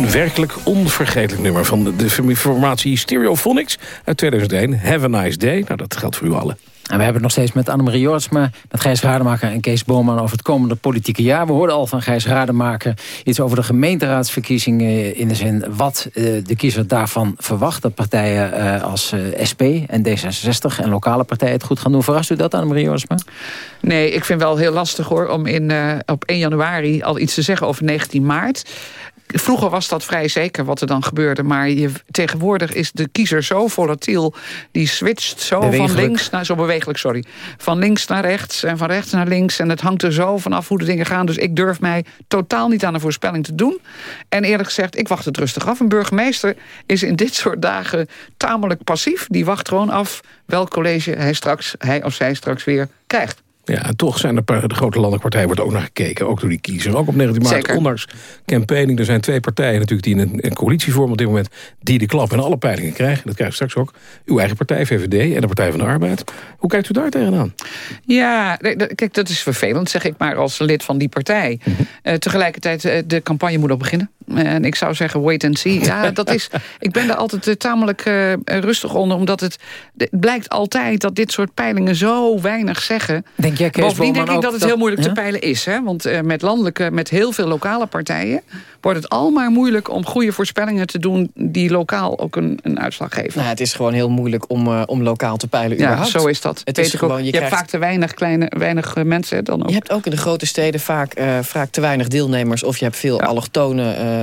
[SPEAKER 2] Een werkelijk onvergetelijk nummer van de, formatie Stereophonics uit 2001. Have a nice day. Nou, dat geldt voor u allen.
[SPEAKER 8] En we hebben het nog steeds met Annemarie Jortsma, met Gijs Rademaker en Kees Boman over het komende politieke jaar. We hoorden al van Gijs Rademaker iets over de gemeenteraadsverkiezingen in de zin wat eh, de kiezer daarvan verwacht. Dat partijen eh, als eh, SP en D66 en lokale partijen het goed gaan doen. Verrast u dat, Annemarie Jortsma?
[SPEAKER 7] Nee, ik vind wel heel lastig hoor om in, op 1 januari al iets te zeggen over 19 maart. Vroeger was dat vrij zeker wat er dan gebeurde. Maar je, tegenwoordig is de kiezer zo volatiel. Die switcht zo van links naar... Zo bewegelijk, sorry. Van links naar rechts en van rechts naar links. En het hangt er zo vanaf hoe de dingen gaan. Dus ik durf mij totaal niet aan een voorspelling te doen. En eerlijk gezegd, ik wacht het rustig af. Een burgemeester is in dit soort dagen tamelijk passief. Die wacht gewoon af welk college hij, straks, hij of zij straks weer krijgt.
[SPEAKER 2] Ja, en toch zijn er de grote landelijke partijen wordt ook naar gekeken. Ook door die kiezer. Ook op 19 maart,
[SPEAKER 7] Zeker.
[SPEAKER 2] ondanks campaigning. Er zijn twee partijen natuurlijk die een, een coalitie vormen op dit moment. Die de klap in alle peilingen krijgen. Dat krijgt straks ook uw eigen partij, VVD en de Partij van de Arbeid. Hoe kijkt u daar tegenaan?
[SPEAKER 7] Ja, kijk, dat is vervelend, zeg ik maar, als lid van die partij.
[SPEAKER 2] Mhm.
[SPEAKER 7] Eh, tegelijkertijd, eh, de campagne moet al beginnen. En ik zou zeggen, wait and see. Ja, (laughs) dat is, ik ben daar altijd eh, tamelijk eh, rustig onder, omdat het, het blijkt altijd dat dit soort peilingen zo weinig zeggen.
[SPEAKER 8] Denk jij, Kees
[SPEAKER 7] Bovendien denk ik dat het
[SPEAKER 8] dat-
[SPEAKER 7] heel moeilijk
[SPEAKER 8] Ja?
[SPEAKER 7] te peilen is. Hè? Want eh, met landelijke, met heel veel lokale partijen... wordt het al maar moeilijk om goede voorspellingen te doen... die lokaal ook een, een uitslag geven.
[SPEAKER 14] Nou, het is gewoon heel moeilijk om, om lokaal te peilen
[SPEAKER 7] Ja,
[SPEAKER 14] überhaupt.
[SPEAKER 7] zo is dat.
[SPEAKER 14] Het is gewoon,
[SPEAKER 7] je
[SPEAKER 14] je,
[SPEAKER 7] hebt vaak te weinig, kleine, weinig mensen dan ook.
[SPEAKER 14] Je hebt ook in de grote steden vaak, vaak te weinig deelnemers... of je hebt veel allochtone eh,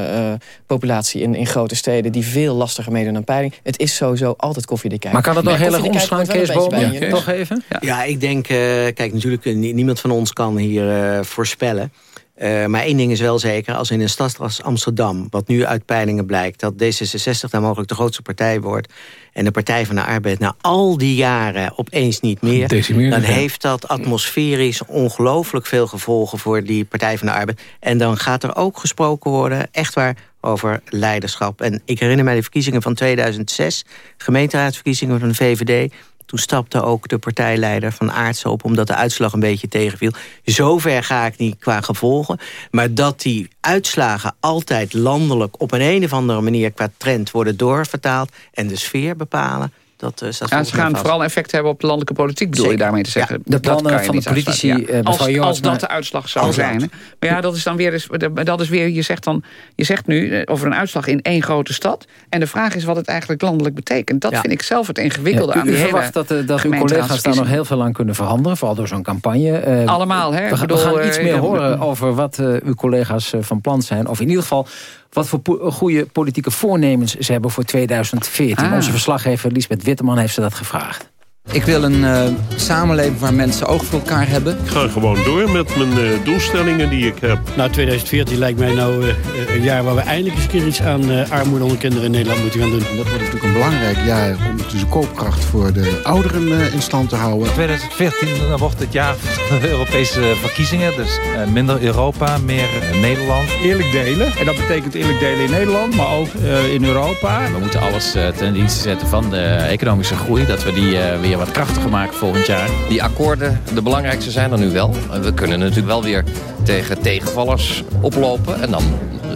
[SPEAKER 14] populatie in, in grote steden... die veel lastiger meedoen aan peiling. Het is sowieso altijd koffiedik kijken.
[SPEAKER 8] Maar kan het nog heel erg omslaan, Kees? Boman? Toch even?
[SPEAKER 12] Ja, ik denk, eh, kijk, natuurlijk, eh, nie- niemand van ons kan hier eh, voorspellen. Eh, maar één ding is wel zeker, als in een stad als Amsterdam... wat nu uit peilingen blijkt, dat D66 daar mogelijk de grootste partij wordt... en de Partij van de Arbeid na al die jaren opeens niet meer... Dan
[SPEAKER 2] ja.
[SPEAKER 12] heeft dat atmosferisch ongelooflijk veel gevolgen... voor die Partij van de Arbeid. En dan gaat er ook gesproken worden, echt waar over leiderschap. En ik herinner mij de verkiezingen van 2006... gemeenteraadsverkiezingen van de VVD... Toen stapte ook de partijleider van Aartsen op... omdat de uitslag een beetje tegenviel. Zover ga ik niet qua gevolgen. Maar dat die uitslagen altijd landelijk... op een, een of andere manier qua trend worden doorvertaald... en de sfeer bepalen... Dat, eh, staat
[SPEAKER 7] Ja, ze gaan
[SPEAKER 12] vast.
[SPEAKER 7] vooral effect hebben op de landelijke politiek, bedoel je daarmee te zeggen.
[SPEAKER 8] de plannen
[SPEAKER 7] Dat kan je
[SPEAKER 8] van de politici,
[SPEAKER 7] ja.
[SPEAKER 8] eh,
[SPEAKER 7] als,
[SPEAKER 8] mevrouw
[SPEAKER 7] als
[SPEAKER 8] Johansma-
[SPEAKER 7] dat de uitslag zou
[SPEAKER 8] Als dat.
[SPEAKER 7] zijn. hè. Maar ja, dat is dan weer, eens, dat is weer je, zegt dan, je zegt nu eh, over een uitslag in één grote stad. En de vraag is wat het eigenlijk landelijk betekent. Dat
[SPEAKER 12] Ja.
[SPEAKER 7] vind ik zelf het ingewikkelde
[SPEAKER 8] Ja, u,
[SPEAKER 7] aan
[SPEAKER 8] u
[SPEAKER 7] die
[SPEAKER 8] verwacht
[SPEAKER 7] hele
[SPEAKER 8] dat, dat uw collega's daar nog heel veel aan kunnen veranderen. Vooral door zo'n campagne.
[SPEAKER 7] Allemaal, hè?
[SPEAKER 8] We, we gaan iets meer
[SPEAKER 7] ja.
[SPEAKER 8] horen over wat eh, uw collega's van plan zijn. Of in ieder geval wat voor po- goede politieke voornemens ze hebben voor 2014.
[SPEAKER 7] Ah.
[SPEAKER 8] Onze verslaggever Lisbeth Witteman heeft ze dat gevraagd.
[SPEAKER 17] Ik wil een eh, samenleving waar mensen oog voor elkaar hebben.
[SPEAKER 18] Ik ga gewoon door met mijn eh, doelstellingen die ik heb.
[SPEAKER 19] Nou, 2014 lijkt mij nou eh, een jaar waar we eindelijk eens een keer iets aan eh, armoede onder kinderen in Nederland moeten gaan doen.
[SPEAKER 20] Dat wordt natuurlijk een belangrijk jaar om dus de koopkracht voor de ouderen eh, in stand te houden.
[SPEAKER 21] 2014 dan wordt het jaar van de Europese verkiezingen. Dus eh, minder Europa, meer Nederland.
[SPEAKER 22] Eerlijk delen. En dat betekent eerlijk delen in Nederland, maar ook eh, in Europa.
[SPEAKER 23] We moeten alles eh, ten dienste zetten van de economische groei. Dat we die eh, wat krachtiger maken volgend jaar.
[SPEAKER 24] Die akkoorden, de belangrijkste zijn er nu wel. We kunnen natuurlijk wel weer tegen tegenvallers oplopen. En dan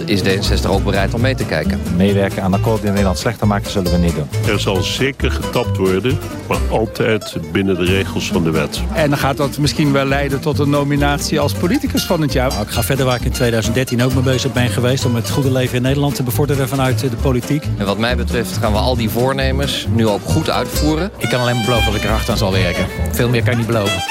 [SPEAKER 24] is D66 ook bereid om mee te kijken.
[SPEAKER 21] Meewerken aan akkoorden die Nederland slechter maken, zullen we niet doen.
[SPEAKER 18] Er zal zeker getapt worden, maar altijd binnen de regels van de wet.
[SPEAKER 22] En dan gaat dat misschien wel leiden tot een nominatie als politicus van het jaar.
[SPEAKER 19] Nou, ik ga verder waar ik in 2013 ook mee bezig ben geweest... om het goede leven in Nederland te bevorderen vanuit eh, de politiek.
[SPEAKER 24] En wat mij betreft gaan we al die voornemens nu ook goed uitvoeren.
[SPEAKER 23] Ik kan alleen maar beloven dat ik erachter aan zal werken. Veel meer kan ik niet beloven.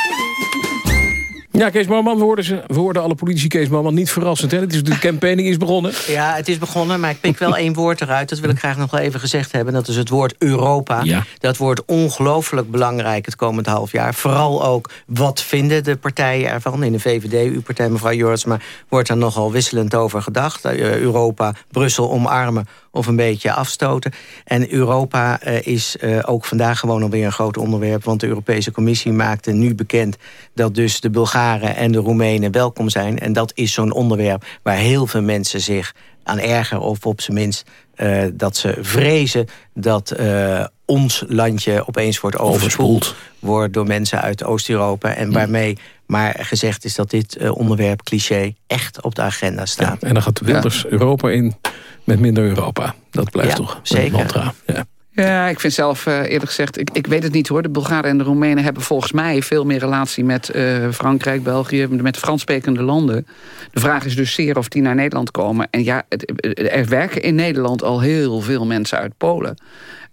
[SPEAKER 2] Ja, Kees Boman, we hoorden, ze, we hoorden alle politici Kees Boman. Niet verrassend, hè? Het is, de campaigning is begonnen.
[SPEAKER 12] Ja, het is begonnen, maar ik pik wel (laughs) één woord eruit. Dat wil ik graag nog wel even gezegd hebben. Dat is het woord Europa.
[SPEAKER 2] Ja.
[SPEAKER 12] Dat wordt ongelooflijk belangrijk het komend half jaar. Vooral ook, wat vinden de partijen ervan? In de VVD, uw partij, mevrouw Jortsma... wordt daar nogal wisselend over gedacht. Eh, Europa, Brussel omarmen of een beetje afstoten. En Europa eh, is eh, ook vandaag gewoon alweer een groot onderwerp... want de Europese Commissie maakte nu bekend... dat dus de Bulgaren en de Roemenen welkom zijn. En dat is zo'n onderwerp waar heel veel mensen zich aan ergeren... of op zijn minst eh, dat ze vrezen dat eh, ons landje opeens wordt overspoeld... wordt door mensen uit Oost-Europa. En waarmee maar gezegd is dat dit eh, onderwerp cliché echt op de agenda staat.
[SPEAKER 2] En dan gaat Wilders Europa in met minder Europa. Dat blijft
[SPEAKER 12] Ja,
[SPEAKER 2] toch een
[SPEAKER 12] zeker.
[SPEAKER 2] mantra. Ja.
[SPEAKER 7] Ja, ik vind zelf eh, eerlijk gezegd, ik, ik weet het niet hoor. De Bulgaren en de Roemenen hebben volgens mij veel meer relatie met eh, Frankrijk, België, met de Franssprekende landen. De vraag is dus zeer of die naar Nederland komen. En ja, het, er werken in Nederland al heel veel mensen uit Polen.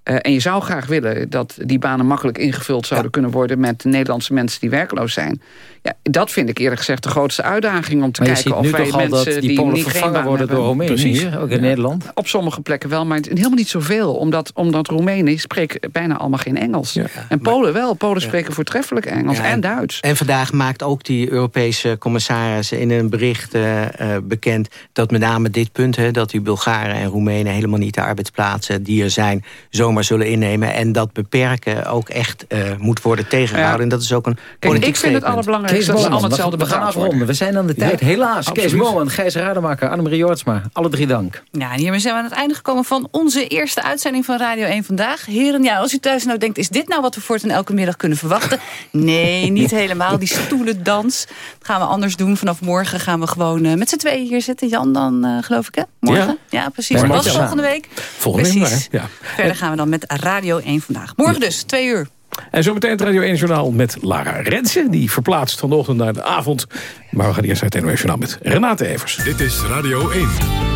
[SPEAKER 7] Eh, en je zou graag willen dat die banen makkelijk ingevuld zouden kunnen worden met Nederlandse mensen die werkloos zijn. Ja, dat vind ik eerlijk gezegd de grootste uitdaging om te
[SPEAKER 8] Maar je
[SPEAKER 7] kijken
[SPEAKER 8] ziet
[SPEAKER 7] of
[SPEAKER 8] nu
[SPEAKER 7] wij
[SPEAKER 8] toch al
[SPEAKER 7] mensen
[SPEAKER 8] dat die
[SPEAKER 7] die
[SPEAKER 8] Polen
[SPEAKER 7] niet
[SPEAKER 8] vervangen worden door Roemenen
[SPEAKER 7] Precies.
[SPEAKER 8] hier, ook in
[SPEAKER 7] Ja.
[SPEAKER 8] Nederland.
[SPEAKER 7] Op sommige plekken wel, maar helemaal niet zoveel. Omdat, omdat Roemenen spreken bijna allemaal geen Engels. en Polen wel. Polen spreken voortreffelijk Engels
[SPEAKER 12] Ja,
[SPEAKER 7] en Duits.
[SPEAKER 12] En vandaag maakt ook die Europese commissaris in een bericht eh, eh, bekend... dat met name dit punt, hè, dat die Bulgaren en Roemenen... helemaal niet de arbeidsplaatsen die er zijn zomaar zomaar zullen innemen. En dat beperken ook echt uh, moet worden tegengehouden. En dat is ook een
[SPEAKER 7] Kijk, ik vind het allerbelangrijkste dat we allemaal hetzelfde
[SPEAKER 8] We gaan afronden. We zijn aan de tijd. Helaas. Kees Molen, Gijs Rademaker, Annemarie Jortsma. Alle drie dank.
[SPEAKER 25] Ja, en hiermee zijn we aan het einde gekomen van onze eerste uitzending van Radio 1 Vandaag. Heren, ja, als u thuis nou denkt, is dit nou wat we voor en elke middag kunnen verwachten? Nee, niet (laughs) helemaal. Die stoelendans dat gaan we anders doen. Vanaf morgen gaan we gewoon uh, met z'n tweeën hier zitten. Jan dan, uh, geloof ik, hè? Morgen? Ja, ja precies. Ja, volgende week.
[SPEAKER 2] Volgende week, ja.
[SPEAKER 25] Verder gaan we dan met Radio 1 Vandaag. Morgen dus, twee uur.
[SPEAKER 2] En zometeen het Radio 1 Journaal met Lara Rensen. Die verplaatst van de ochtend naar de avond. Maar we gaan eerst naar het NOS Journaal met Renate Evers.
[SPEAKER 26] Dit is Radio 1.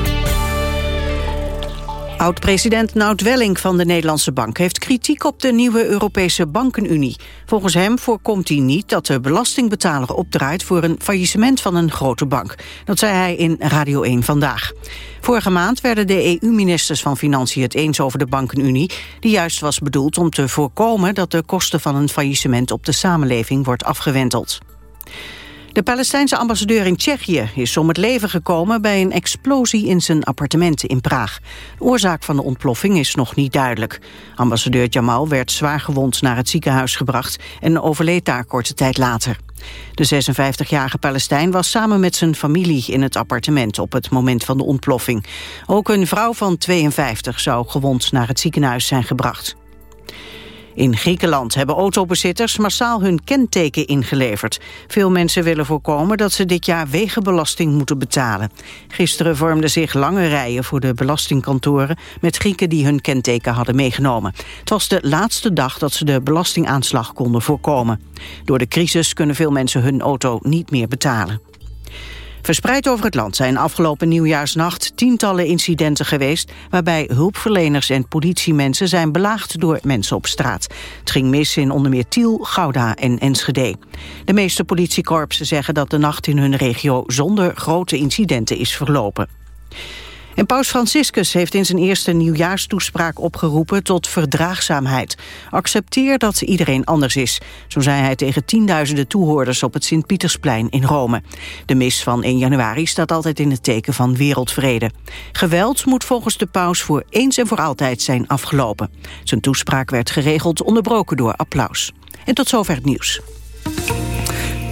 [SPEAKER 3] Oud-president Nout Welling van de Nederlandse Bank heeft kritiek op de nieuwe Europese Bankenunie. Volgens hem voorkomt hij niet dat de belastingbetaler opdraait voor een faillissement van een grote bank. Dat zei hij in Radio 1 Vandaag. Vorige maand werden de EU-ministers van Financiën het eens over de Bankenunie, die juist was bedoeld om te voorkomen dat de kosten van een faillissement op de samenleving wordt afgewenteld. De Palestijnse ambassadeur in Tsjechië is om het leven gekomen bij een explosie in zijn appartement in Praag. De oorzaak van de ontploffing is nog niet duidelijk. Ambassadeur Jamal werd zwaar gewond naar het ziekenhuis gebracht en overleed daar korte tijd later. De 56-jarige Palestijn was samen met zijn familie in het appartement op het moment van de ontploffing. Ook een vrouw van 52 zou gewond naar het ziekenhuis zijn gebracht. In Griekenland hebben autobezitters massaal hun kenteken ingeleverd. Veel mensen willen voorkomen dat ze dit jaar wegenbelasting moeten betalen. Gisteren vormden zich lange rijen voor de belastingkantoren... met Grieken die hun kenteken hadden meegenomen. Het was de laatste dag dat ze de belastingaanslag konden voorkomen. Door de crisis kunnen veel mensen hun auto niet meer betalen. Verspreid over het land zijn afgelopen nieuwjaarsnacht tientallen incidenten geweest waarbij hulpverleners en politiemensen zijn belaagd door mensen op straat. Het ging mis in onder meer Tiel, Gouda en Enschede. De meeste politiekorpsen zeggen dat de nacht in hun regio zonder grote incidenten is verlopen. Paus Franciscus heeft in zijn eerste nieuwjaarstoespraak opgeroepen tot verdraagzaamheid. Accepteer dat iedereen anders is. Zo zei hij tegen tienduizenden toehoorders op het Sint-Pietersplein in Rome. De mis van 1 januari staat altijd in het teken van wereldvrede. Geweld moet volgens de paus voor eens en voor altijd zijn afgelopen. Zijn toespraak werd geregeld onderbroken door applaus. En tot zover het nieuws.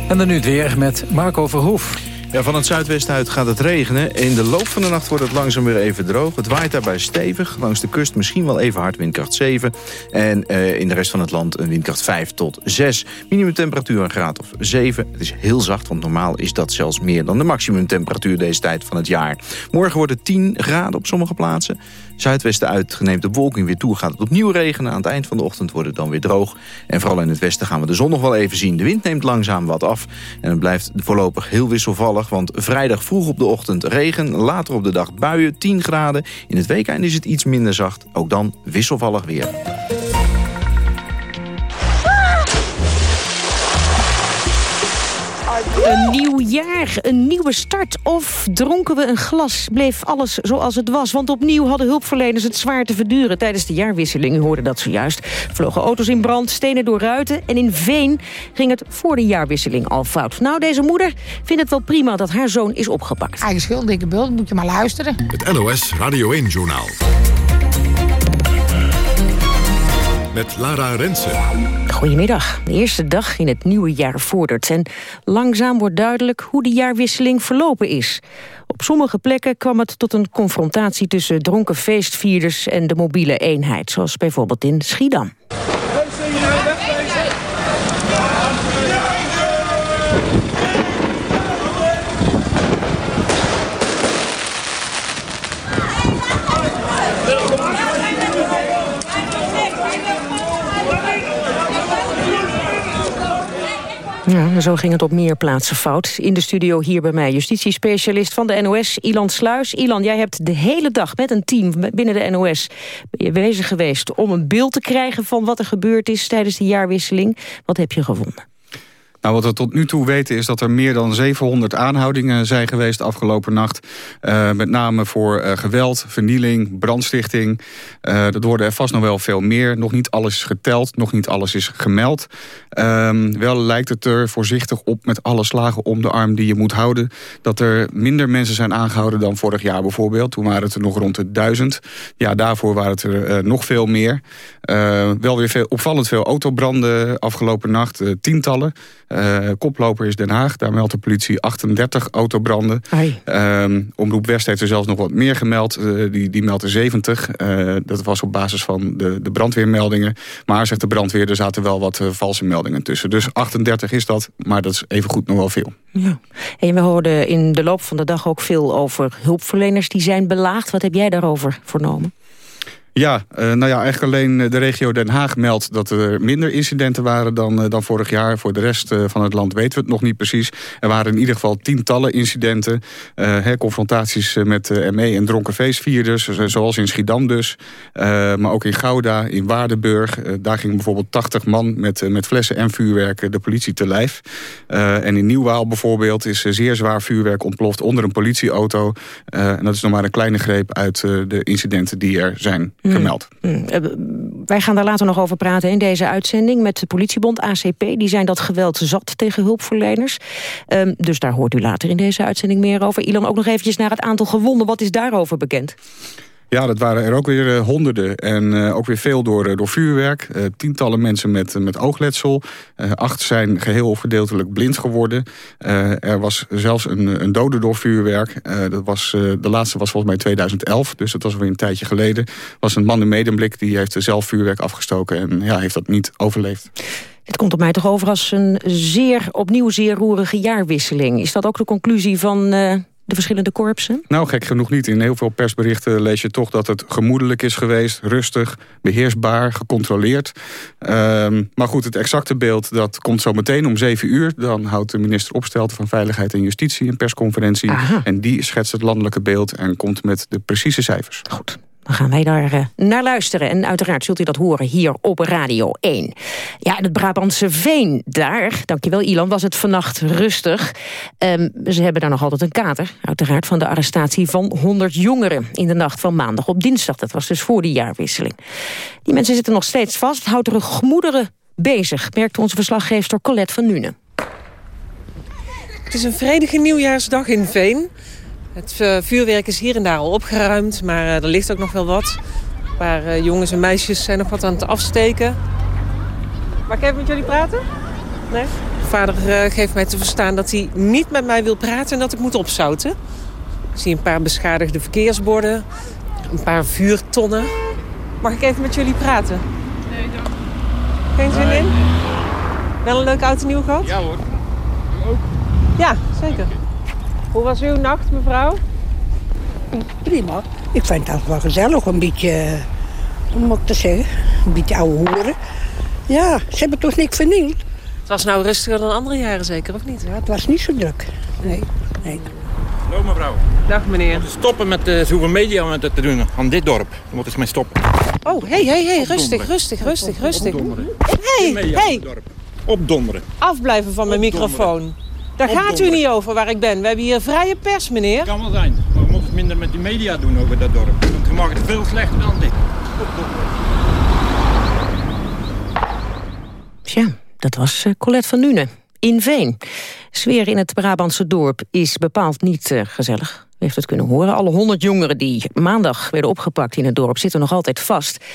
[SPEAKER 8] En dan nu het weer met Marco Verhoef.
[SPEAKER 27] Van het zuidwesten uit gaat het regenen. In de loop van de nacht wordt het langzaam weer even droog. Het waait daarbij stevig. Langs de kust misschien wel even hard windkracht 7. En uh, in de rest van het land een windkracht 5 tot 6. Minimumtemperatuur een graad of 7. Het is heel zacht, want normaal is dat zelfs meer dan de maximumtemperatuur deze tijd van het jaar. Morgen wordt het 10 graden op sommige plaatsen. Zuidwesten uit neemt de wolking weer toe, gaat het opnieuw regenen. Aan het eind van de ochtend wordt het dan weer droog. En vooral in het westen gaan we de zon nog wel even zien. De wind neemt langzaam wat af. En het blijft voorlopig heel wisselvallig. Want vrijdag vroeg op de ochtend regen. Later op de dag buien, 10 graden. In het weekend is het iets minder zacht. Ook dan wisselvallig weer.
[SPEAKER 28] Een nieuw jaar, een nieuwe start. Of dronken we een glas, bleef alles zoals het was. Want opnieuw hadden hulpverleners het zwaar te verduren... tijdens de jaarwisseling, u hoorde dat zojuist. Vlogen auto's in brand, stenen door ruiten... en in Veen ging het voor de jaarwisseling al fout. Nou, deze moeder vindt het wel prima dat haar zoon is opgepakt.
[SPEAKER 29] Eigen schuld, dikke bult, moet je maar luisteren.
[SPEAKER 26] Het NOS Radio 1-journaal. Met Lara Rensen.
[SPEAKER 28] Goedemiddag. De eerste dag in het nieuwe jaar vordert. En langzaam wordt duidelijk hoe de jaarwisseling verlopen is. Op sommige plekken kwam het tot een confrontatie tussen dronken feestvierders en de mobiele eenheid. Zoals bijvoorbeeld in Schiedam. Ja, zo ging het op meer plaatsen fout. In de studio hier bij mij justitiespecialist van de NOS, Ilan Sluis. Ilan, jij hebt de hele dag met een team binnen de NOS bezig geweest... om een beeld te krijgen van wat er gebeurd is tijdens de jaarwisseling. Wat heb je gevonden?
[SPEAKER 30] Nou, wat we tot nu toe weten is dat er meer dan 700 aanhoudingen zijn geweest afgelopen nacht. Uh, met name voor uh, geweld, vernieling, brandstichting. Uh, dat worden er vast nog wel veel meer. Nog niet alles is geteld, nog niet alles is gemeld. Ehm, wel lijkt het er voorzichtig op met alle slagen om de arm die je moet houden. Dat er minder mensen zijn aangehouden dan vorig jaar bijvoorbeeld. Toen waren het er nog rond de duizend. Ja, daarvoor waren het er nog veel meer. wel weer veel, opvallend veel autobranden afgelopen nacht. tientallen. Uh, koploper is Den Haag. Daar meldt de politie 38 autobranden. Um, Omroep West heeft er zelfs nog wat meer gemeld. Uh, die, die meldt er 70. Uh, dat was op basis van de, de brandweermeldingen. Maar, zegt de brandweer, er zaten wel wat valse meldingen tussen. Dus 38 is dat, maar dat is evengoed nog wel veel.
[SPEAKER 28] Ja. En we hoorden in de loop van de dag ook veel over hulpverleners die zijn belaagd. Wat heb jij daarover vernomen?
[SPEAKER 30] Ja, uh, nou ja, eigenlijk alleen de regio Den Haag meldt dat er minder incidenten waren dan, uh, dan vorig jaar. Voor de rest van het land weten we het nog niet precies. Er waren in ieder geval tientallen incidenten. Confrontaties met ME en dronken feestvierders, zoals in Schiedam dus. maar ook in Gouda, in Waardenburg. daar ging bijvoorbeeld 80 man met, met flessen en vuurwerk de politie te lijf. en in Nieuwwaal bijvoorbeeld is zeer zwaar vuurwerk ontploft onder een politieauto. en dat is nog maar een kleine greep uit de incidenten die er zijn.
[SPEAKER 28] Mm.
[SPEAKER 30] gemeld.
[SPEAKER 28] Mm. Wij gaan daar later nog over praten in deze uitzending... met de politiebond ACP. Die zijn dat geweld zat tegen hulpverleners. Um, dus daar hoort u later in deze uitzending meer over. Ilan, ook nog eventjes naar het aantal gewonden. Wat is daarover bekend?
[SPEAKER 30] Ja, dat waren er ook weer uh, honderden. En uh, ook weer veel door, uh, door vuurwerk. tientallen mensen met, met oogletsel. acht zijn geheel of gedeeltelijk blind geworden. er was zelfs een, een dode door vuurwerk. dat was, de laatste was volgens mij 2011. Dus dat was weer een tijdje geleden. was een man in Medemblik. Die heeft zelf vuurwerk afgestoken. En ja, heeft dat niet overleefd.
[SPEAKER 28] Dit komt op mij toch over als een zeer, opnieuw zeer roerige jaarwisseling. Is dat ook de conclusie van de verschillende korpsen?
[SPEAKER 30] Nou, gek genoeg niet. In heel veel persberichten lees je toch dat het gemoedelijk is geweest. Rustig, beheersbaar, gecontroleerd. Um, maar goed, het exacte beeld dat komt zo meteen om zeven uur. Dan houdt de minister Opstelten van Veiligheid en Justitie een persconferentie. Aha. En die schetst het landelijke beeld en komt met de precieze cijfers.
[SPEAKER 28] Goed. Dan gaan wij daar uh, naar luisteren. En uiteraard zult u dat horen hier op Radio 1. Ja, in het Brabantse Veen, daar, dankjewel Ilan, was het vannacht rustig. Um, ze hebben daar nog altijd een kater, uiteraard, van de arrestatie van 100 jongeren... in de nacht van maandag op dinsdag. Dat was dus voor die jaarwisseling. Die mensen zitten nog steeds vast, houdt er gemoederen bezig... merkte onze verslaggever Colette van Nuenen.
[SPEAKER 31] Het is een vredige nieuwjaarsdag in Veen. Het eh, vuurwerk is hier en daar al opgeruimd, maar eh, er ligt ook nog wel wat. Een paar eh, jongens en meisjes zijn nog wat aan het afsteken. Mag ik even met jullie praten? Nee? Vader geeft mij te verstaan dat hij niet met mij wil praten en dat ik moet opzouten. Ik zie een paar beschadigde verkeersborden, een paar vuurtonnen. Mag ik even met jullie praten? Nee, dank. Geen zin in? Wel een leuke auto nieuw gehad?
[SPEAKER 32] Ja hoor. Ook?
[SPEAKER 31] Ja, zeker. Hoe was uw nacht, mevrouw?
[SPEAKER 33] Prima. Ik vind het wel gezellig, een beetje, hoe moet ik te zeggen, een beetje oude hoeren. Ja, ze hebben toch niks vernield.
[SPEAKER 31] Het was nou rustiger dan andere jaren zeker, of niet?
[SPEAKER 33] Ja, het was niet zo druk. Nee, nee.
[SPEAKER 32] Hallo mevrouw.
[SPEAKER 31] Dag meneer.
[SPEAKER 32] We stoppen met uh, zoveel media met het te doen aan dit dorp. Daar moeten ze mee stoppen.
[SPEAKER 31] Oh, hé, hé, hé, rustig, rustig, rustig, rustig. Hé, hé. Hey.
[SPEAKER 32] Opdonderen.
[SPEAKER 31] Afblijven van mijn microfoon. Daar gaat u niet over waar ik ben. We hebben hier vrije pers, meneer.
[SPEAKER 32] Kan wel zijn. Maar we moeten minder met die media doen over dat dorp. Want we maken het veel slechter dan dit.
[SPEAKER 28] Tja, dat was uh, Colette van Nuenen in Veen. Sfeer in het Brabantse dorp is bepaald niet uh, gezellig. U heeft het kunnen horen. Alle honderd jongeren die maandag werden opgepakt in het dorp... zitten nog altijd vast.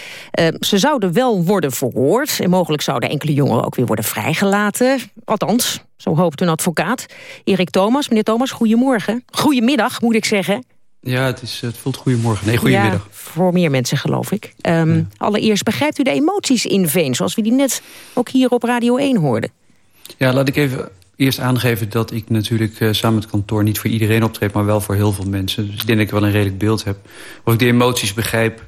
[SPEAKER 28] Uh, ze zouden wel worden verhoord. En mogelijk zouden enkele jongeren ook weer worden vrijgelaten. Althans, zo hoopt een advocaat. Erik Thomas. Meneer Thomas, goedemorgen. Goedemiddag, moet ik zeggen.
[SPEAKER 34] Ja, het, is, het voelt goedemorgen. Nee, goedemiddag.
[SPEAKER 28] Ja, voor meer mensen, geloof ik. Um, ja. Allereerst, begrijpt u de emoties in Veen... zoals we die net ook hier op Radio 1 hoorden?
[SPEAKER 34] Ja, laat ik even eerst aangeven dat ik natuurlijk uh, samen met het kantoor... niet voor iedereen optreed, maar wel voor heel veel mensen. Dus ik denk dat ik wel een redelijk beeld heb. Of ik de emoties begrijp,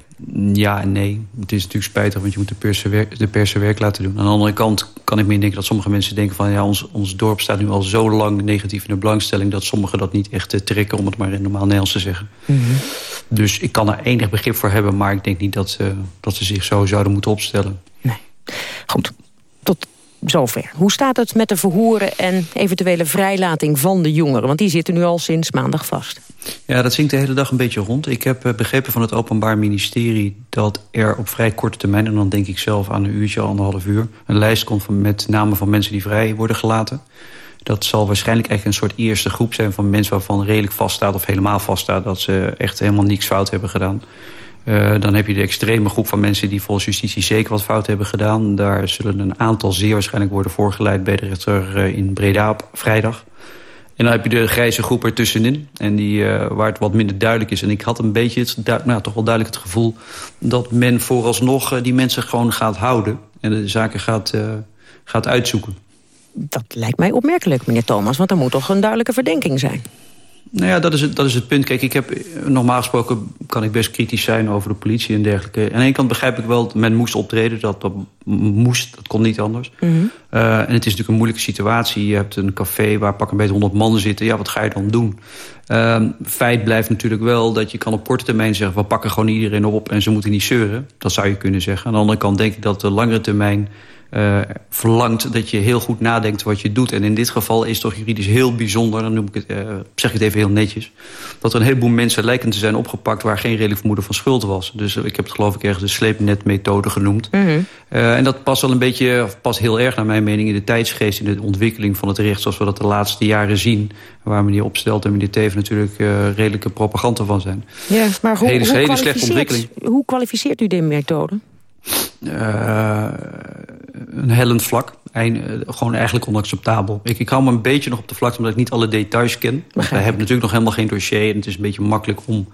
[SPEAKER 34] ja en nee. Het is natuurlijk spijtig, want je moet de pers, werk, de pers werk laten doen. Aan de andere kant kan ik me denken dat sommige mensen denken van... ja, ons, ons dorp staat nu al zo lang negatief in de belangstelling... dat sommigen dat niet echt uh, trekken, om het maar in normaal Nederlands te zeggen. Mm -hmm. Dus ik kan er enig begrip voor hebben... maar ik denk niet dat, uh, dat ze zich zo zouden moeten opstellen.
[SPEAKER 28] Nee. Goed. Tot zover. Hoe staat het met de verhoren en eventuele vrijlating van de jongeren? Want die zitten nu al sinds maandag vast.
[SPEAKER 34] Ja, dat zingt de hele dag een beetje rond. Ik heb eh, begrepen van het Openbaar Ministerie... dat er op vrij korte termijn, en dan denk ik zelf aan een uurtje, anderhalf uur... een lijst komt met namen van mensen die vrij worden gelaten. Dat zal waarschijnlijk echt een soort eerste groep zijn van mensen... waarvan redelijk vaststaat of helemaal vaststaat... dat ze echt helemaal niks fout hebben gedaan. Uh, dan heb je de extreme groep van mensen die volgens justitie zeker wat fout hebben gedaan. Daar zullen een aantal zeer waarschijnlijk worden voorgeleid bij de rechter uh, in Breda op vrijdag. En dan heb je de grijze groep ertussenin. En die, uh, waar het wat minder duidelijk is. En ik had een beetje het, nou, toch wel duidelijk het gevoel... dat men vooralsnog die mensen gewoon gaat houden. En de zaken gaat, gaat uitzoeken.
[SPEAKER 28] Dat lijkt mij opmerkelijk, meneer Thomas. Want er moet toch een duidelijke verdenking zijn.
[SPEAKER 34] Nou ja, dat is, het, dat is het punt. Kijk, ik heb, normaal gesproken kan ik best kritisch zijn over de politie en dergelijke. Aan de ene kant begrijp ik wel dat men moest optreden. Dat, dat moest, dat kon niet anders. Mm -hmm. uh, en het is natuurlijk een moeilijke situatie. Je hebt een café waar pak een beetje honderd mannen zitten. Ja, wat ga je dan doen? Uh, feit blijft natuurlijk wel dat je kan op korte termijn zeggen... we pakken gewoon iedereen op en ze moeten niet zeuren. Dat zou je kunnen zeggen. Aan de andere kant denk ik dat de langere termijn uh, verlangt dat je heel goed nadenkt wat je doet. En in dit geval is het toch juridisch heel bijzonder... dan noem ik het, uh, zeg ik het even heel netjes... dat er een heleboel mensen lijken te zijn opgepakt... waar geen redelijk vermoeden van schuld was. Dus uh, ik heb het geloof ik ergens de sleepnetmethode genoemd. Mm -hmm. en dat past wel een beetje, of past heel erg naar mijn mening... in de tijdsgeest, in de ontwikkeling van het recht... zoals we dat de laatste jaren zien. Waar meneer Opstelt en meneer Teven natuurlijk redelijke propaganda van zijn.
[SPEAKER 28] Ja, maar hoe,
[SPEAKER 34] hele,
[SPEAKER 28] hoe,
[SPEAKER 34] hele slechte ontwikkeling.
[SPEAKER 28] hoe kwalificeert u die methode?
[SPEAKER 34] Uh, een hellend vlak. Eind, uh, gewoon eigenlijk onacceptabel. Ik, ik hou me een beetje nog op de vlakte omdat ik niet alle details ken. We hebben natuurlijk nog helemaal geen dossier. En het is een beetje makkelijk om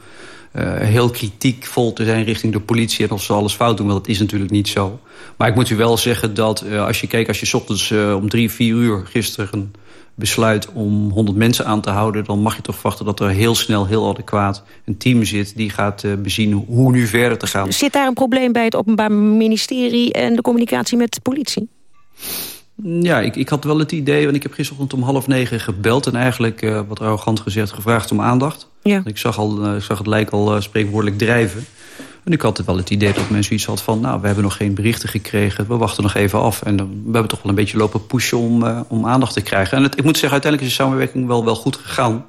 [SPEAKER 34] uh, heel kritiekvol te zijn richting de politie... en of ze alles fout doen, want dat is natuurlijk niet zo. Maar ik moet u wel zeggen dat als je kijkt... als je s ochtends om drie, vier uur gisteren besluit om 100 mensen aan te houden... dan mag je toch verwachten dat er heel snel, heel adequaat een team zit... die gaat uh, bezien hoe nu verder te gaan.
[SPEAKER 28] Zit daar een probleem bij het Openbaar Ministerie... en de communicatie met de politie?
[SPEAKER 34] Ja, ik, ik had wel het idee, want ik heb gisterochtend om half negen gebeld... en eigenlijk, uh, wat arrogant gezegd, gevraagd om aandacht.
[SPEAKER 28] Ja.
[SPEAKER 34] Ik, zag al, uh, ik zag het lijk al spreekwoordelijk drijven. En ik had wel het idee dat mensen iets had van... nou, we hebben nog geen berichten gekregen, we wachten nog even af. En we hebben toch wel een beetje lopen pushen om, uh, om aandacht te krijgen. En het, ik moet zeggen, uiteindelijk is de samenwerking wel, wel goed gegaan.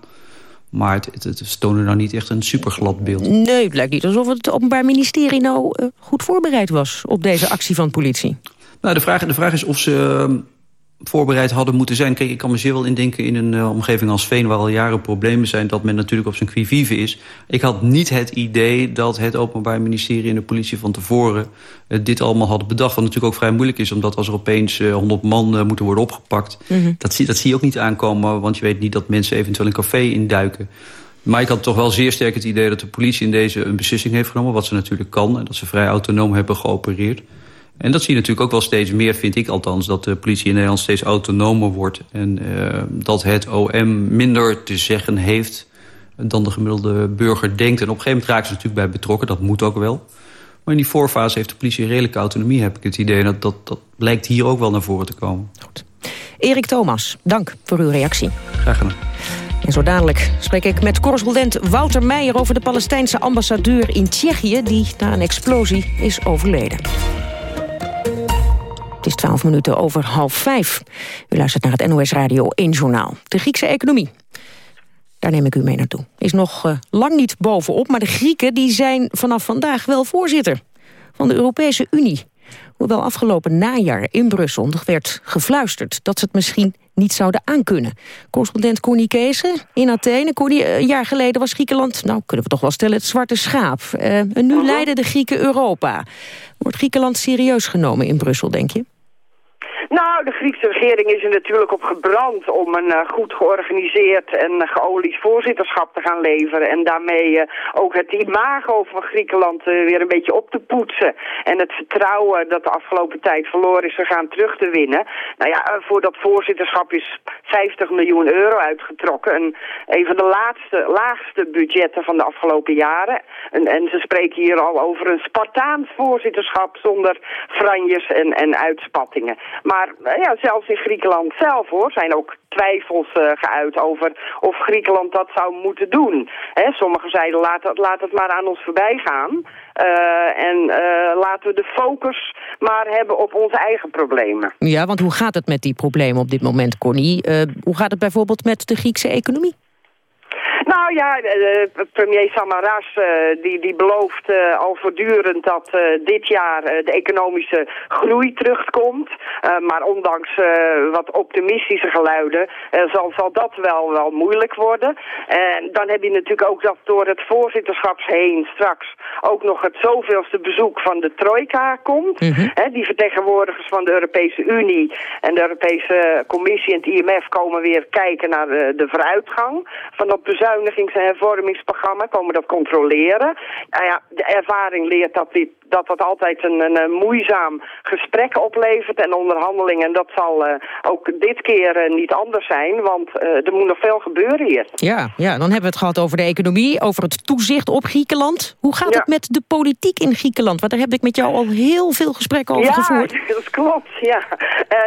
[SPEAKER 34] Maar het, het, het toonde nou niet echt een superglad beeld.
[SPEAKER 28] Nee, het lijkt niet alsof het Openbaar Ministerie nou uh, goed voorbereid was... op deze actie van politie.
[SPEAKER 34] Nou, de vraag, de vraag is of ze... Voorbereid hadden moeten zijn. Kijk, ik kan me zeer wel indenken in een uh, omgeving als Veen... waar al jaren problemen zijn, dat men natuurlijk op zijn qui-vive is. Ik had niet het idee dat het Openbaar Ministerie en de politie van tevoren... Uh, dit allemaal hadden bedacht. Wat natuurlijk ook vrij moeilijk is, omdat als er opeens uh, 100 man moeten worden opgepakt... Mm -hmm. dat, zie, dat zie je ook niet aankomen, want je weet niet dat mensen eventueel een café induiken. Maar ik had toch wel zeer sterk het idee dat de politie in deze een beslissing heeft genomen... wat ze natuurlijk kan, en dat ze vrij autonoom hebben geopereerd... En dat zie je natuurlijk ook wel steeds meer, vind ik althans... dat de politie in Nederland steeds autonomer wordt. En uh, dat het OM minder te zeggen heeft dan de gemiddelde burger denkt. En op een gegeven moment raken ze natuurlijk bij betrokken, dat moet ook wel. Maar in die voorfase heeft de politie redelijke autonomie, heb ik het idee. En dat, dat, dat blijkt hier ook wel naar voren te komen.
[SPEAKER 28] Goed. Erik Thomas, dank voor uw reactie.
[SPEAKER 34] Graag gedaan.
[SPEAKER 28] En zo dadelijk spreek ik met correspondent Wouter Meijer... over de Palestijnse ambassadeur in Tsjechië... die na een explosie is overleden. Het is 12 minuten over half vijf. U luistert naar het NOS Radio 1 Journaal. De Griekse economie. Daar neem ik u mee naartoe. Is nog uh, lang niet bovenop, maar de Grieken die zijn vanaf vandaag wel voorzitter van de Europese Unie. Hoewel afgelopen najaar in Brussel nog werd gefluisterd dat ze het misschien niet zouden aankunnen. Correspondent Connie Kees in Athene. Connie, een jaar geleden was Griekenland, nou kunnen we toch wel stellen, het zwarte schaap. Uh, en nu leiden de Grieken Europa. Wordt Griekenland serieus genomen in Brussel, denk je?
[SPEAKER 35] Nou, de Griekse regering is er natuurlijk op gebrand om een uh, goed georganiseerd en geolied voorzitterschap te gaan leveren. En daarmee uh, ook het imago van Griekenland weer een beetje op te poetsen. En het vertrouwen dat de afgelopen tijd verloren is gegaan terug te winnen. Nou ja, voor dat voorzitterschap is 50 miljoen euro uitgetrokken. Een, een van de laatste, laagste budgetten van de afgelopen jaren. En, en ze spreken hier al over een Spartaans voorzitterschap zonder franjes en, en uitspattingen. Maar ja, zelfs in Griekenland zelf hoor, zijn ook twijfels uh, geuit over of Griekenland dat zou moeten doen. Hè, sommigen zeiden laat, laat het maar aan ons voorbij gaan. Uh, en laten we de focus maar hebben op onze eigen problemen.
[SPEAKER 28] Ja, want hoe gaat het met die problemen op dit moment, Connie? hoe gaat het bijvoorbeeld met de Griekse economie? (laughs)
[SPEAKER 35] Nou ja, uh, premier Samaras uh, die, die belooft uh, al voortdurend dat dit jaar de economische groei terugkomt. maar ondanks wat optimistische geluiden zal, zal dat wel, wel moeilijk worden. En dan heb je natuurlijk ook dat door het voorzitterschaps heen straks ook nog het zoveelste bezoek van de Trojka komt. Mm die vertegenwoordigers van de Europese Unie en de Europese Commissie en het IMF komen weer kijken naar de, de vooruitgang van dat bezuinigings- en hervormingsprogramma, komen dat controleren. Nou ja, de ervaring leert dat dit dat dat altijd een, een, een, moeizaam gesprek oplevert en onderhandeling. En dat zal uh, ook dit keer uh, niet anders zijn, want uh, er moet nog veel gebeuren hier.
[SPEAKER 28] Ja, ja, dan hebben we het gehad over de economie, over het toezicht op Griekenland. Hoe gaat ja. het met de politiek in Griekenland? Want daar heb ik met jou al heel veel gesprekken over
[SPEAKER 35] ja,
[SPEAKER 28] gevoerd.
[SPEAKER 35] Ja, (laughs) dat klopt, ja.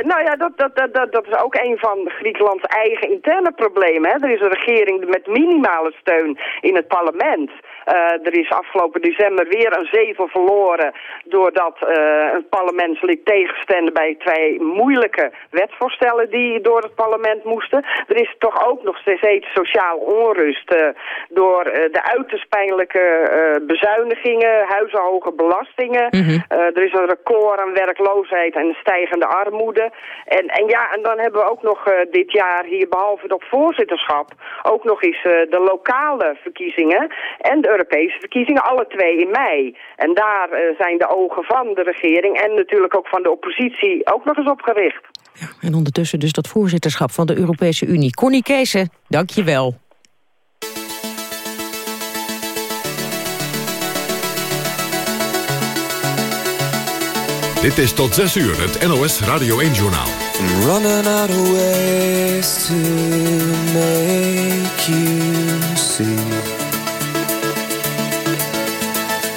[SPEAKER 35] nou ja, dat, dat, dat, dat, is ook een van Griekenlands eigen interne problemen. Hè. Er is een regering met minimale steun in het parlement. Er is afgelopen december weer een zetel verloren doordat uh, een parlementslid tegenstemde bij twee moeilijke wetvoorstellen die door het parlement moesten. Er is toch ook nog steeds sociaal onrust uh, door de uiterst pijnlijke bezuinigingen, huizenhoge belastingen. Mm -hmm. er is een record aan werkloosheid en stijgende armoede. En, en ja, en dan hebben we ook nog dit jaar hier, behalve dat voorzitterschap, ook nog eens de lokale verkiezingen en de Europese verkiezingen, alle twee in mei. En daar zijn de ogen van de regering en natuurlijk ook van de oppositie ook nog eens opgericht.
[SPEAKER 28] Ja, en ondertussen dus dat voorzitterschap van de Europese Unie. Connie Keese, dank je wel.
[SPEAKER 26] Dit is tot 6 uur het NOS Radio 1-journaal.
[SPEAKER 36] running out of ways to make you see.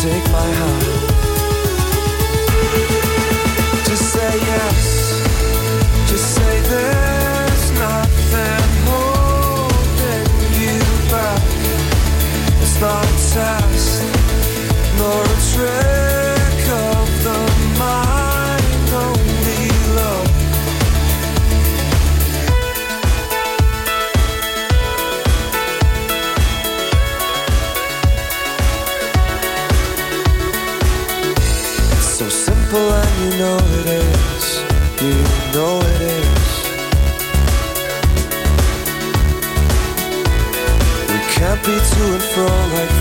[SPEAKER 36] Take my hand. Simple and you know it is. You know it is. We can't be to and fro like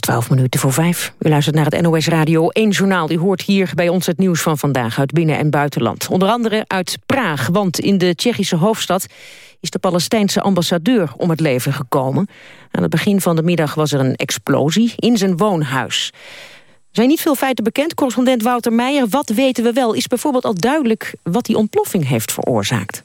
[SPEAKER 36] is
[SPEAKER 28] 12 minuten voor 5. U luistert naar het NOS Radio 1 Journaal. U hoort hier bij ons het nieuws van vandaag uit binnen- en buitenland. Onder andere uit Praag, want in de Tsjechische hoofdstad... is de Palestijnse ambassadeur om het leven gekomen. Aan het begin van de middag was er een explosie in zijn woonhuis. Er zijn niet veel feiten bekend, correspondent Wouter Meijer. Wat weten we wel? Is bijvoorbeeld al duidelijk wat die ontploffing heeft veroorzaakt?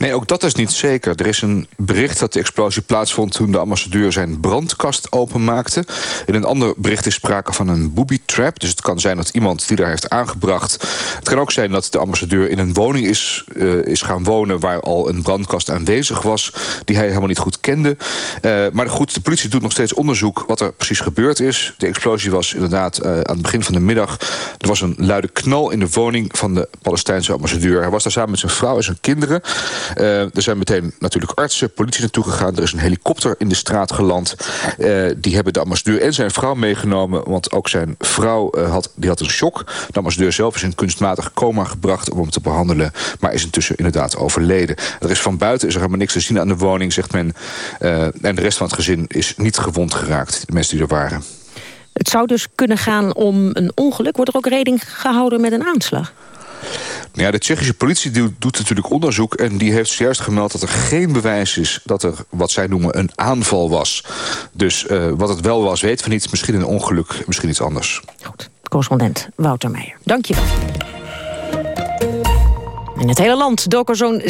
[SPEAKER 37] Nee, ook dat is niet zeker. Er is een bericht dat de explosie plaatsvond... toen de ambassadeur zijn brandkast openmaakte. In een ander bericht is sprake van een booby-trap. Dus het kan zijn dat iemand die daar heeft aangebracht... Het kan ook zijn dat de ambassadeur in een woning is, uh, is gaan wonen... waar al een brandkast aanwezig was... die hij helemaal niet goed kende. Uh, maar goed, de politie doet nog steeds onderzoek... wat er precies gebeurd is. De explosie was inderdaad uh, aan het begin van de middag. Er was een luide knal in de woning van de Palestijnse ambassadeur. Hij was daar samen met zijn vrouw en zijn kinderen... Uh, er zijn meteen natuurlijk artsen, politie naartoe gegaan. Er is een helikopter in de straat geland. Uh, die hebben de ambassadeur en zijn vrouw meegenomen. Want ook zijn vrouw uh, had, die had een shock. De ambassadeur zelf is in kunstmatig coma gebracht om hem te behandelen. Maar is intussen inderdaad overleden. Er is van buiten is er helemaal niks te zien aan de woning, zegt men. en de rest van het gezin is niet gewond geraakt. De mensen die er waren.
[SPEAKER 28] Het zou dus kunnen gaan om een ongeluk. Wordt er ook rekening gehouden met een aanslag?
[SPEAKER 37] Nou ja, de Tsjechische politie doet natuurlijk onderzoek... en die heeft zojuist gemeld dat er geen bewijs is... dat er wat zij noemen een aanval was. Dus uh, wat het wel was, weten we niet. Misschien een ongeluk, misschien iets anders.
[SPEAKER 28] Goed, correspondent Wouter Meijer. Dank je wel. In het hele land doken zo'n 46.000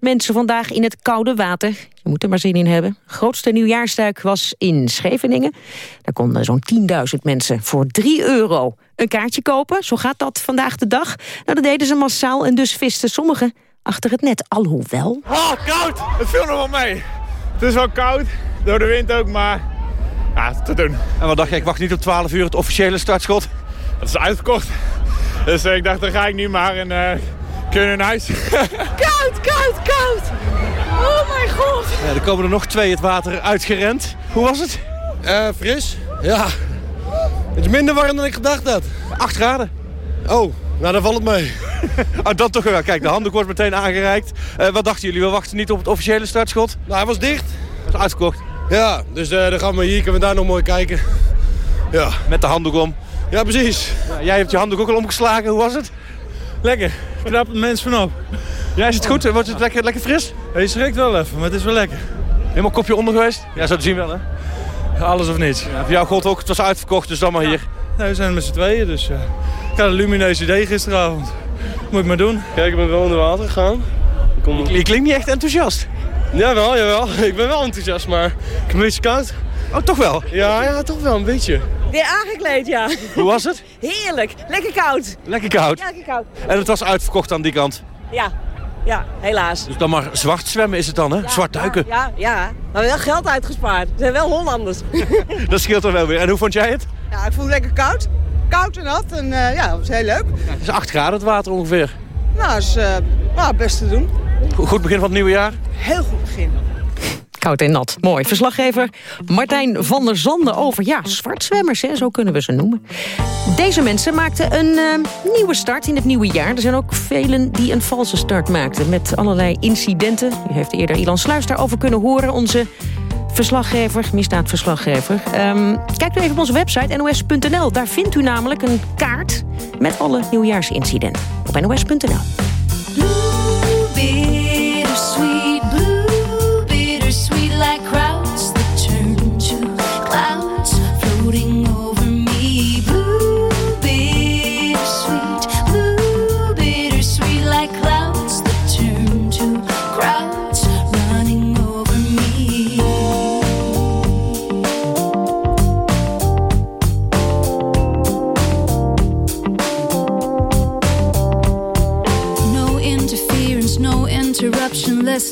[SPEAKER 28] mensen vandaag in het koude water. Je moet er maar zin in hebben. Het grootste nieuwjaarsduik was in Scheveningen. Daar konden zo'n 10.000 mensen voor 3 euro een kaartje kopen. Zo gaat dat vandaag de dag. Nou, dat deden ze massaal en dus visten sommigen achter het net. Alhoewel...
[SPEAKER 38] Oh, koud! Het viel nog wel mee. Het is wel koud, door de wind ook, maar ja, te doen.
[SPEAKER 39] En wat dacht je, ik wacht niet op 12 uur het officiële startschot?
[SPEAKER 38] Dat is uitverkocht. Dus uh, ik dacht, dan ga ik nu maar en uh, kunnen naar huis. (laughs)
[SPEAKER 40] koud, koud, koud! Oh mijn god!
[SPEAKER 39] Ja, er komen er nog twee het water uitgerend. Hoe was het?
[SPEAKER 38] Uh, fris, ja. Het is minder warm dan ik gedacht had.
[SPEAKER 39] 8 graden.
[SPEAKER 38] Oh, nou dan valt het mee. (laughs)
[SPEAKER 39] oh, dat toch wel. Kijk, de handdoek wordt meteen aangereikt. Uh, wat dachten jullie? We wachten niet op het officiële startschot?
[SPEAKER 38] Nou, hij was dicht.
[SPEAKER 39] Hij was uitverkocht.
[SPEAKER 38] Ja, dus uh, dan gaan we hier, kunnen we daar nog mooi kijken. Ja.
[SPEAKER 39] Met de handdoek om.
[SPEAKER 38] Ja, precies.
[SPEAKER 39] Ja, jij hebt je handdoek ook al omgeslagen. Hoe was het?
[SPEAKER 38] Lekker. Knap het mens vanop.
[SPEAKER 39] Ja, is het goed? Wordt het lekker, lekker fris?
[SPEAKER 38] Je schrikt wel even, maar het is wel lekker.
[SPEAKER 39] Helemaal kopje onder geweest? Ja, zo te zien wel, hè?
[SPEAKER 38] Alles of niets.
[SPEAKER 39] Ja, voor jou gold ook, het was uitverkocht, dus dan maar hier.
[SPEAKER 38] Nee, we zijn met z'n tweeën, dus uh, ik had een lumineus idee gisteravond. Moet ik maar doen. Kijk, ik ben wel onder water gegaan.
[SPEAKER 39] Kom... Je, je klinkt niet echt enthousiast.
[SPEAKER 38] Jawel, jawel. (laughs) Ik ben wel enthousiast, maar ik heb een beetje koud.
[SPEAKER 39] Oh, toch wel?
[SPEAKER 38] Ja, ja, toch wel een beetje.
[SPEAKER 40] Weer aangekleed, ja.
[SPEAKER 39] Hoe was het?
[SPEAKER 40] Heerlijk. Lekker koud.
[SPEAKER 39] Lekker koud?
[SPEAKER 40] Lekker koud.
[SPEAKER 39] En het was uitverkocht aan die kant?
[SPEAKER 40] Ja, ja, helaas.
[SPEAKER 39] Dus dan maar zwart zwemmen is het dan, hè?
[SPEAKER 40] Ja,
[SPEAKER 39] zwart duiken.
[SPEAKER 40] Ja, ja, ja. Maar wel geld uitgespaard. Ze zijn wel Hollanders. (laughs)
[SPEAKER 39] dat scheelt er wel weer. En hoe vond jij het?
[SPEAKER 40] Ja, ik vond het lekker koud. Koud en nat. En uh, ja, dat was heel leuk.
[SPEAKER 39] Ja, het is 8 graden het water ongeveer.
[SPEAKER 40] Nou, dat is uh, nou, best te doen.
[SPEAKER 39] Goed begin van het nieuwe jaar?
[SPEAKER 40] Heel goed begin.
[SPEAKER 28] Koud en nat. Mooi. Verslaggever Martijn van der Zanden over, ja, zwartzwemmers, hè, zo kunnen we ze noemen. Deze mensen maakten een uh, nieuwe start in het nieuwe jaar. Er zijn ook velen die een valse start maakten met allerlei incidenten. U heeft eerder Ilan Sluis daarover kunnen horen, onze verslaggever, misdaadverslaggever. Um, kijk nu even op onze website nos.nl. Daar vindt u namelijk een kaart met alle nieuwjaarsincidenten. Op nos.nl.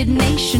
[SPEAKER 41] United Nations.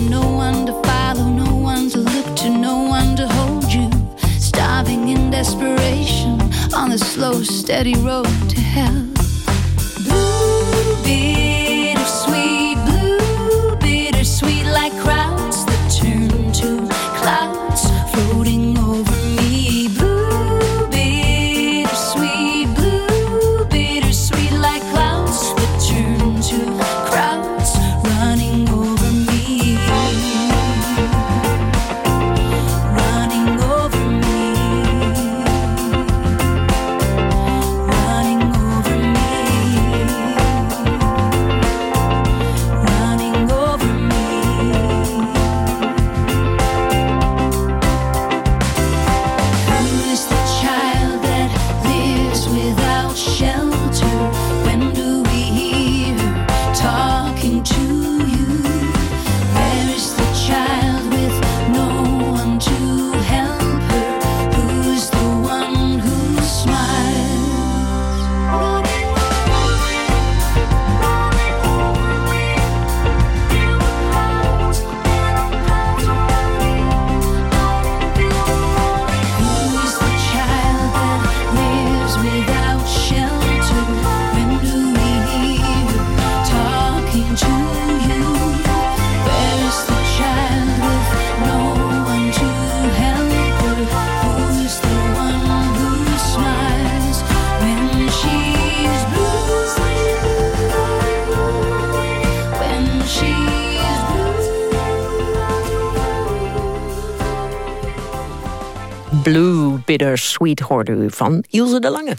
[SPEAKER 41] Bittersweet
[SPEAKER 28] hoorde u van Ilse de Lange.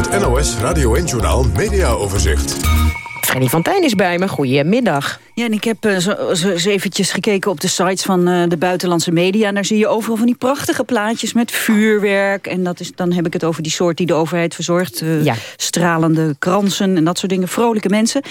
[SPEAKER 26] Het NOS Radio 1-journaal Media Overzicht.
[SPEAKER 28] Freddy van Tijn is bij me. Goedemiddag.
[SPEAKER 42] Ja, en ik heb eh, zo, zo eens eventjes gekeken op de sites van eh, de buitenlandse media. En daar zie je overal van die prachtige plaatjes met vuurwerk. En dat is, dan heb ik het over die soort die de overheid verzorgt. eh,
[SPEAKER 28] Ja.
[SPEAKER 42] Stralende kransen en dat soort dingen. Vrolijke mensen.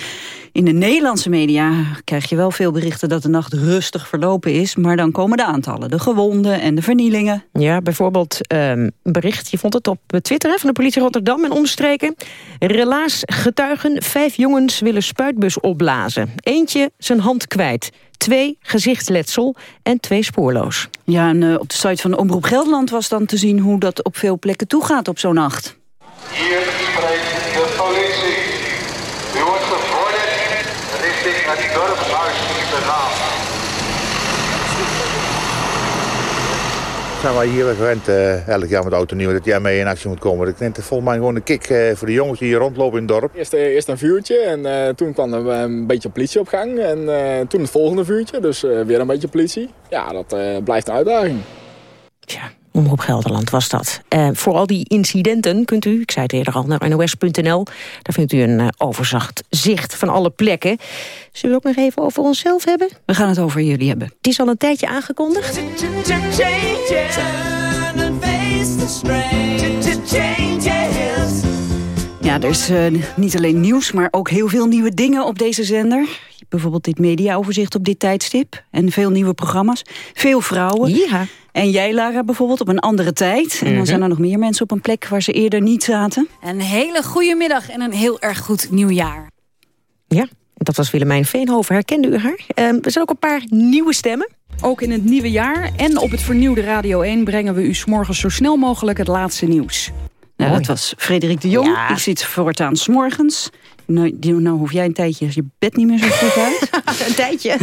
[SPEAKER 42] In de Nederlandse media krijg je wel veel berichten dat de nacht rustig verlopen is. Maar dan komen de aantallen. De gewonden en de vernielingen.
[SPEAKER 28] Ja, bijvoorbeeld ehm, een bericht, je vond het op Twitter hè, van de politie Rotterdam en omstreken. Relaas getuigen, vijf jongens willen spuitbus opblazen. Eentje zijn hand kwijt. Twee gezichtsletsel en twee spoorloos.
[SPEAKER 42] Ja, en eh, op de site van Omroep Gelderland was dan te zien hoe dat op veel plekken toegaat op zo'n nacht.
[SPEAKER 43] Hier spreekt de politie. U wordt gevorderd richting het dorpshuis te gaan.
[SPEAKER 44] zijn wij hier gewend eh, elk jaar met auto nieuw dat jij mee in actie moet komen. Ik denk dat volgens mij gewoon een kick eh, voor de jongens die hier rondlopen in het dorp.
[SPEAKER 45] Eerst, eh, eerst een vuurtje en eh, toen kwam er een beetje politie op gang. En eh, toen het volgende vuurtje, dus eh, weer een beetje politie. Ja, dat eh, blijft een uitdaging.
[SPEAKER 28] Omroep Gelderland was dat. Eh, voor al die incidenten kunt u, ik zei het eerder al, naar nos.nl. Daar vindt u een eh, overzacht zicht van alle plekken. Zullen we ook nog even over onszelf hebben?
[SPEAKER 42] We gaan het over jullie hebben.
[SPEAKER 28] Het is al een tijdje aangekondigd.
[SPEAKER 42] Ja, er is eh, niet alleen nieuws, maar ook heel veel nieuwe dingen op deze zender. Bijvoorbeeld dit mediaoverzicht op dit tijdstip. En veel nieuwe programma's. Veel vrouwen.
[SPEAKER 28] Ja.
[SPEAKER 42] En jij, Lara, bijvoorbeeld op een andere tijd. En dan
[SPEAKER 25] Mhm.
[SPEAKER 42] zijn er nog meer mensen op een plek waar ze eerder niet zaten.
[SPEAKER 25] Een hele goede middag en een heel erg goed nieuwjaar.
[SPEAKER 28] Ja, dat was Willemijn Veenhoven. Herkende u haar? Eh, er zijn ook een paar nieuwe stemmen.
[SPEAKER 46] Ook in het nieuwe jaar en op het vernieuwde Radio 1 brengen we u 's morgens zo snel mogelijk het laatste nieuws.
[SPEAKER 42] Nou, dat was Frederik de Jong.
[SPEAKER 46] Ja.
[SPEAKER 42] Ik zit voortaan s'morgens. Nou, nou hoef jij een tijdje je bed niet meer zo vroeg uit. (laughs)
[SPEAKER 28] een tijdje.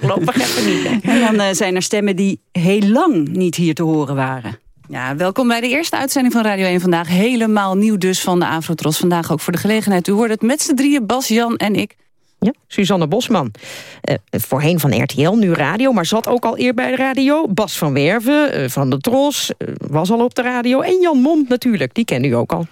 [SPEAKER 28] Voorlopig (laughs) even niet.
[SPEAKER 42] En dan eh, zijn er stemmen die heel lang niet hier te horen waren.
[SPEAKER 25] Ja, welkom bij de eerste uitzending van Radio 1 vandaag. Helemaal nieuw dus van de Afrotros. Vandaag ook voor de gelegenheid. U hoort het met z'n drieën, Bas, Jan en ik.
[SPEAKER 28] Ja, Suzanne Bosman. Eh, voorheen van RTL, nu radio, maar zat ook al eer bij de radio. Bas van Werven, eh, van de Tros, eh, was al op de radio. En Jan Mom natuurlijk, die kent u ook al.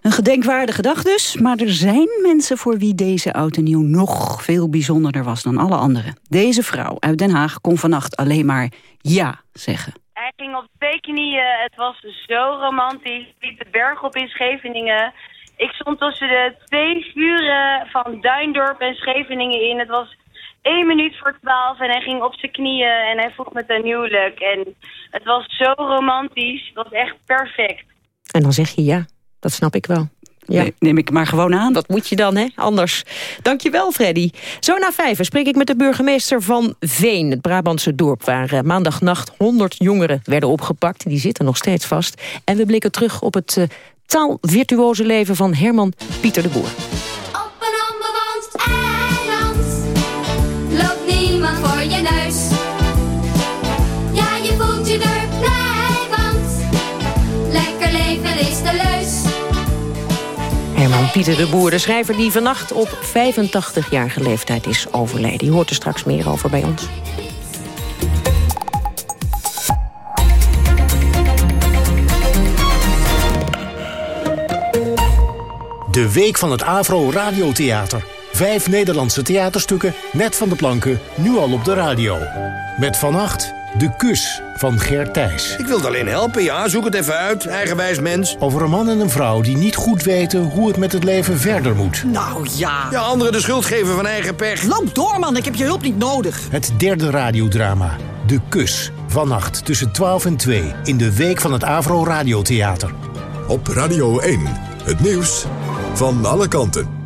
[SPEAKER 42] Een gedenkwaardige dag dus, maar er zijn mensen voor wie deze oud en nieuw nog veel bijzonderder was dan alle anderen. Deze vrouw uit Den Haag kon vannacht alleen maar ja zeggen.
[SPEAKER 47] Hij ging op twee knieën. Het was zo romantisch. Liep de berg op in Scheveningen. Ik stond tussen de twee vuren van Duindorp en Scheveningen in. Het was één minuut voor twaalf en hij ging op zijn knieën en hij vroeg me ten huwelijk. En het was zo romantisch. Het was echt perfect.
[SPEAKER 28] En dan zeg je ja. Dat snap ik wel. Ja.
[SPEAKER 48] Nee, neem ik maar gewoon aan.
[SPEAKER 28] Dat moet je dan, hè? Anders. Dankjewel, Freddy. Zo na vijf spreek ik met de burgemeester van Veen, het Brabantse dorp... waar uh, maandagnacht 100 jongeren werden opgepakt. Die zitten nog steeds vast. En we blikken terug op het uh, taalvirtuoze leven van Herman Pieter de Boer. Herman Pieter de Boer, de schrijver die vannacht op 85-jarige leeftijd is overleden. Je hoort er straks meer over bij ons.
[SPEAKER 49] De Week van het Avro Radiotheater. Vijf Nederlandse theaterstukken, net van de planken, nu al op de radio. Met vannacht De Kus van Gert Thijs.
[SPEAKER 50] Ik wilde alleen helpen, ja. Zoek het even uit. Eigenwijs mens.
[SPEAKER 49] Over een man en een vrouw die niet goed weten hoe het met het leven verder moet.
[SPEAKER 50] Nou ja. Ja, anderen de schuld geven van eigen pech.
[SPEAKER 51] Loop door, man. Ik heb je hulp niet nodig.
[SPEAKER 49] Het derde radiodrama. De Kus. Vannacht tussen 12 en 2 in de Week van het Avro Radiotheater.
[SPEAKER 26] Op Radio 1. Het nieuws van alle kanten.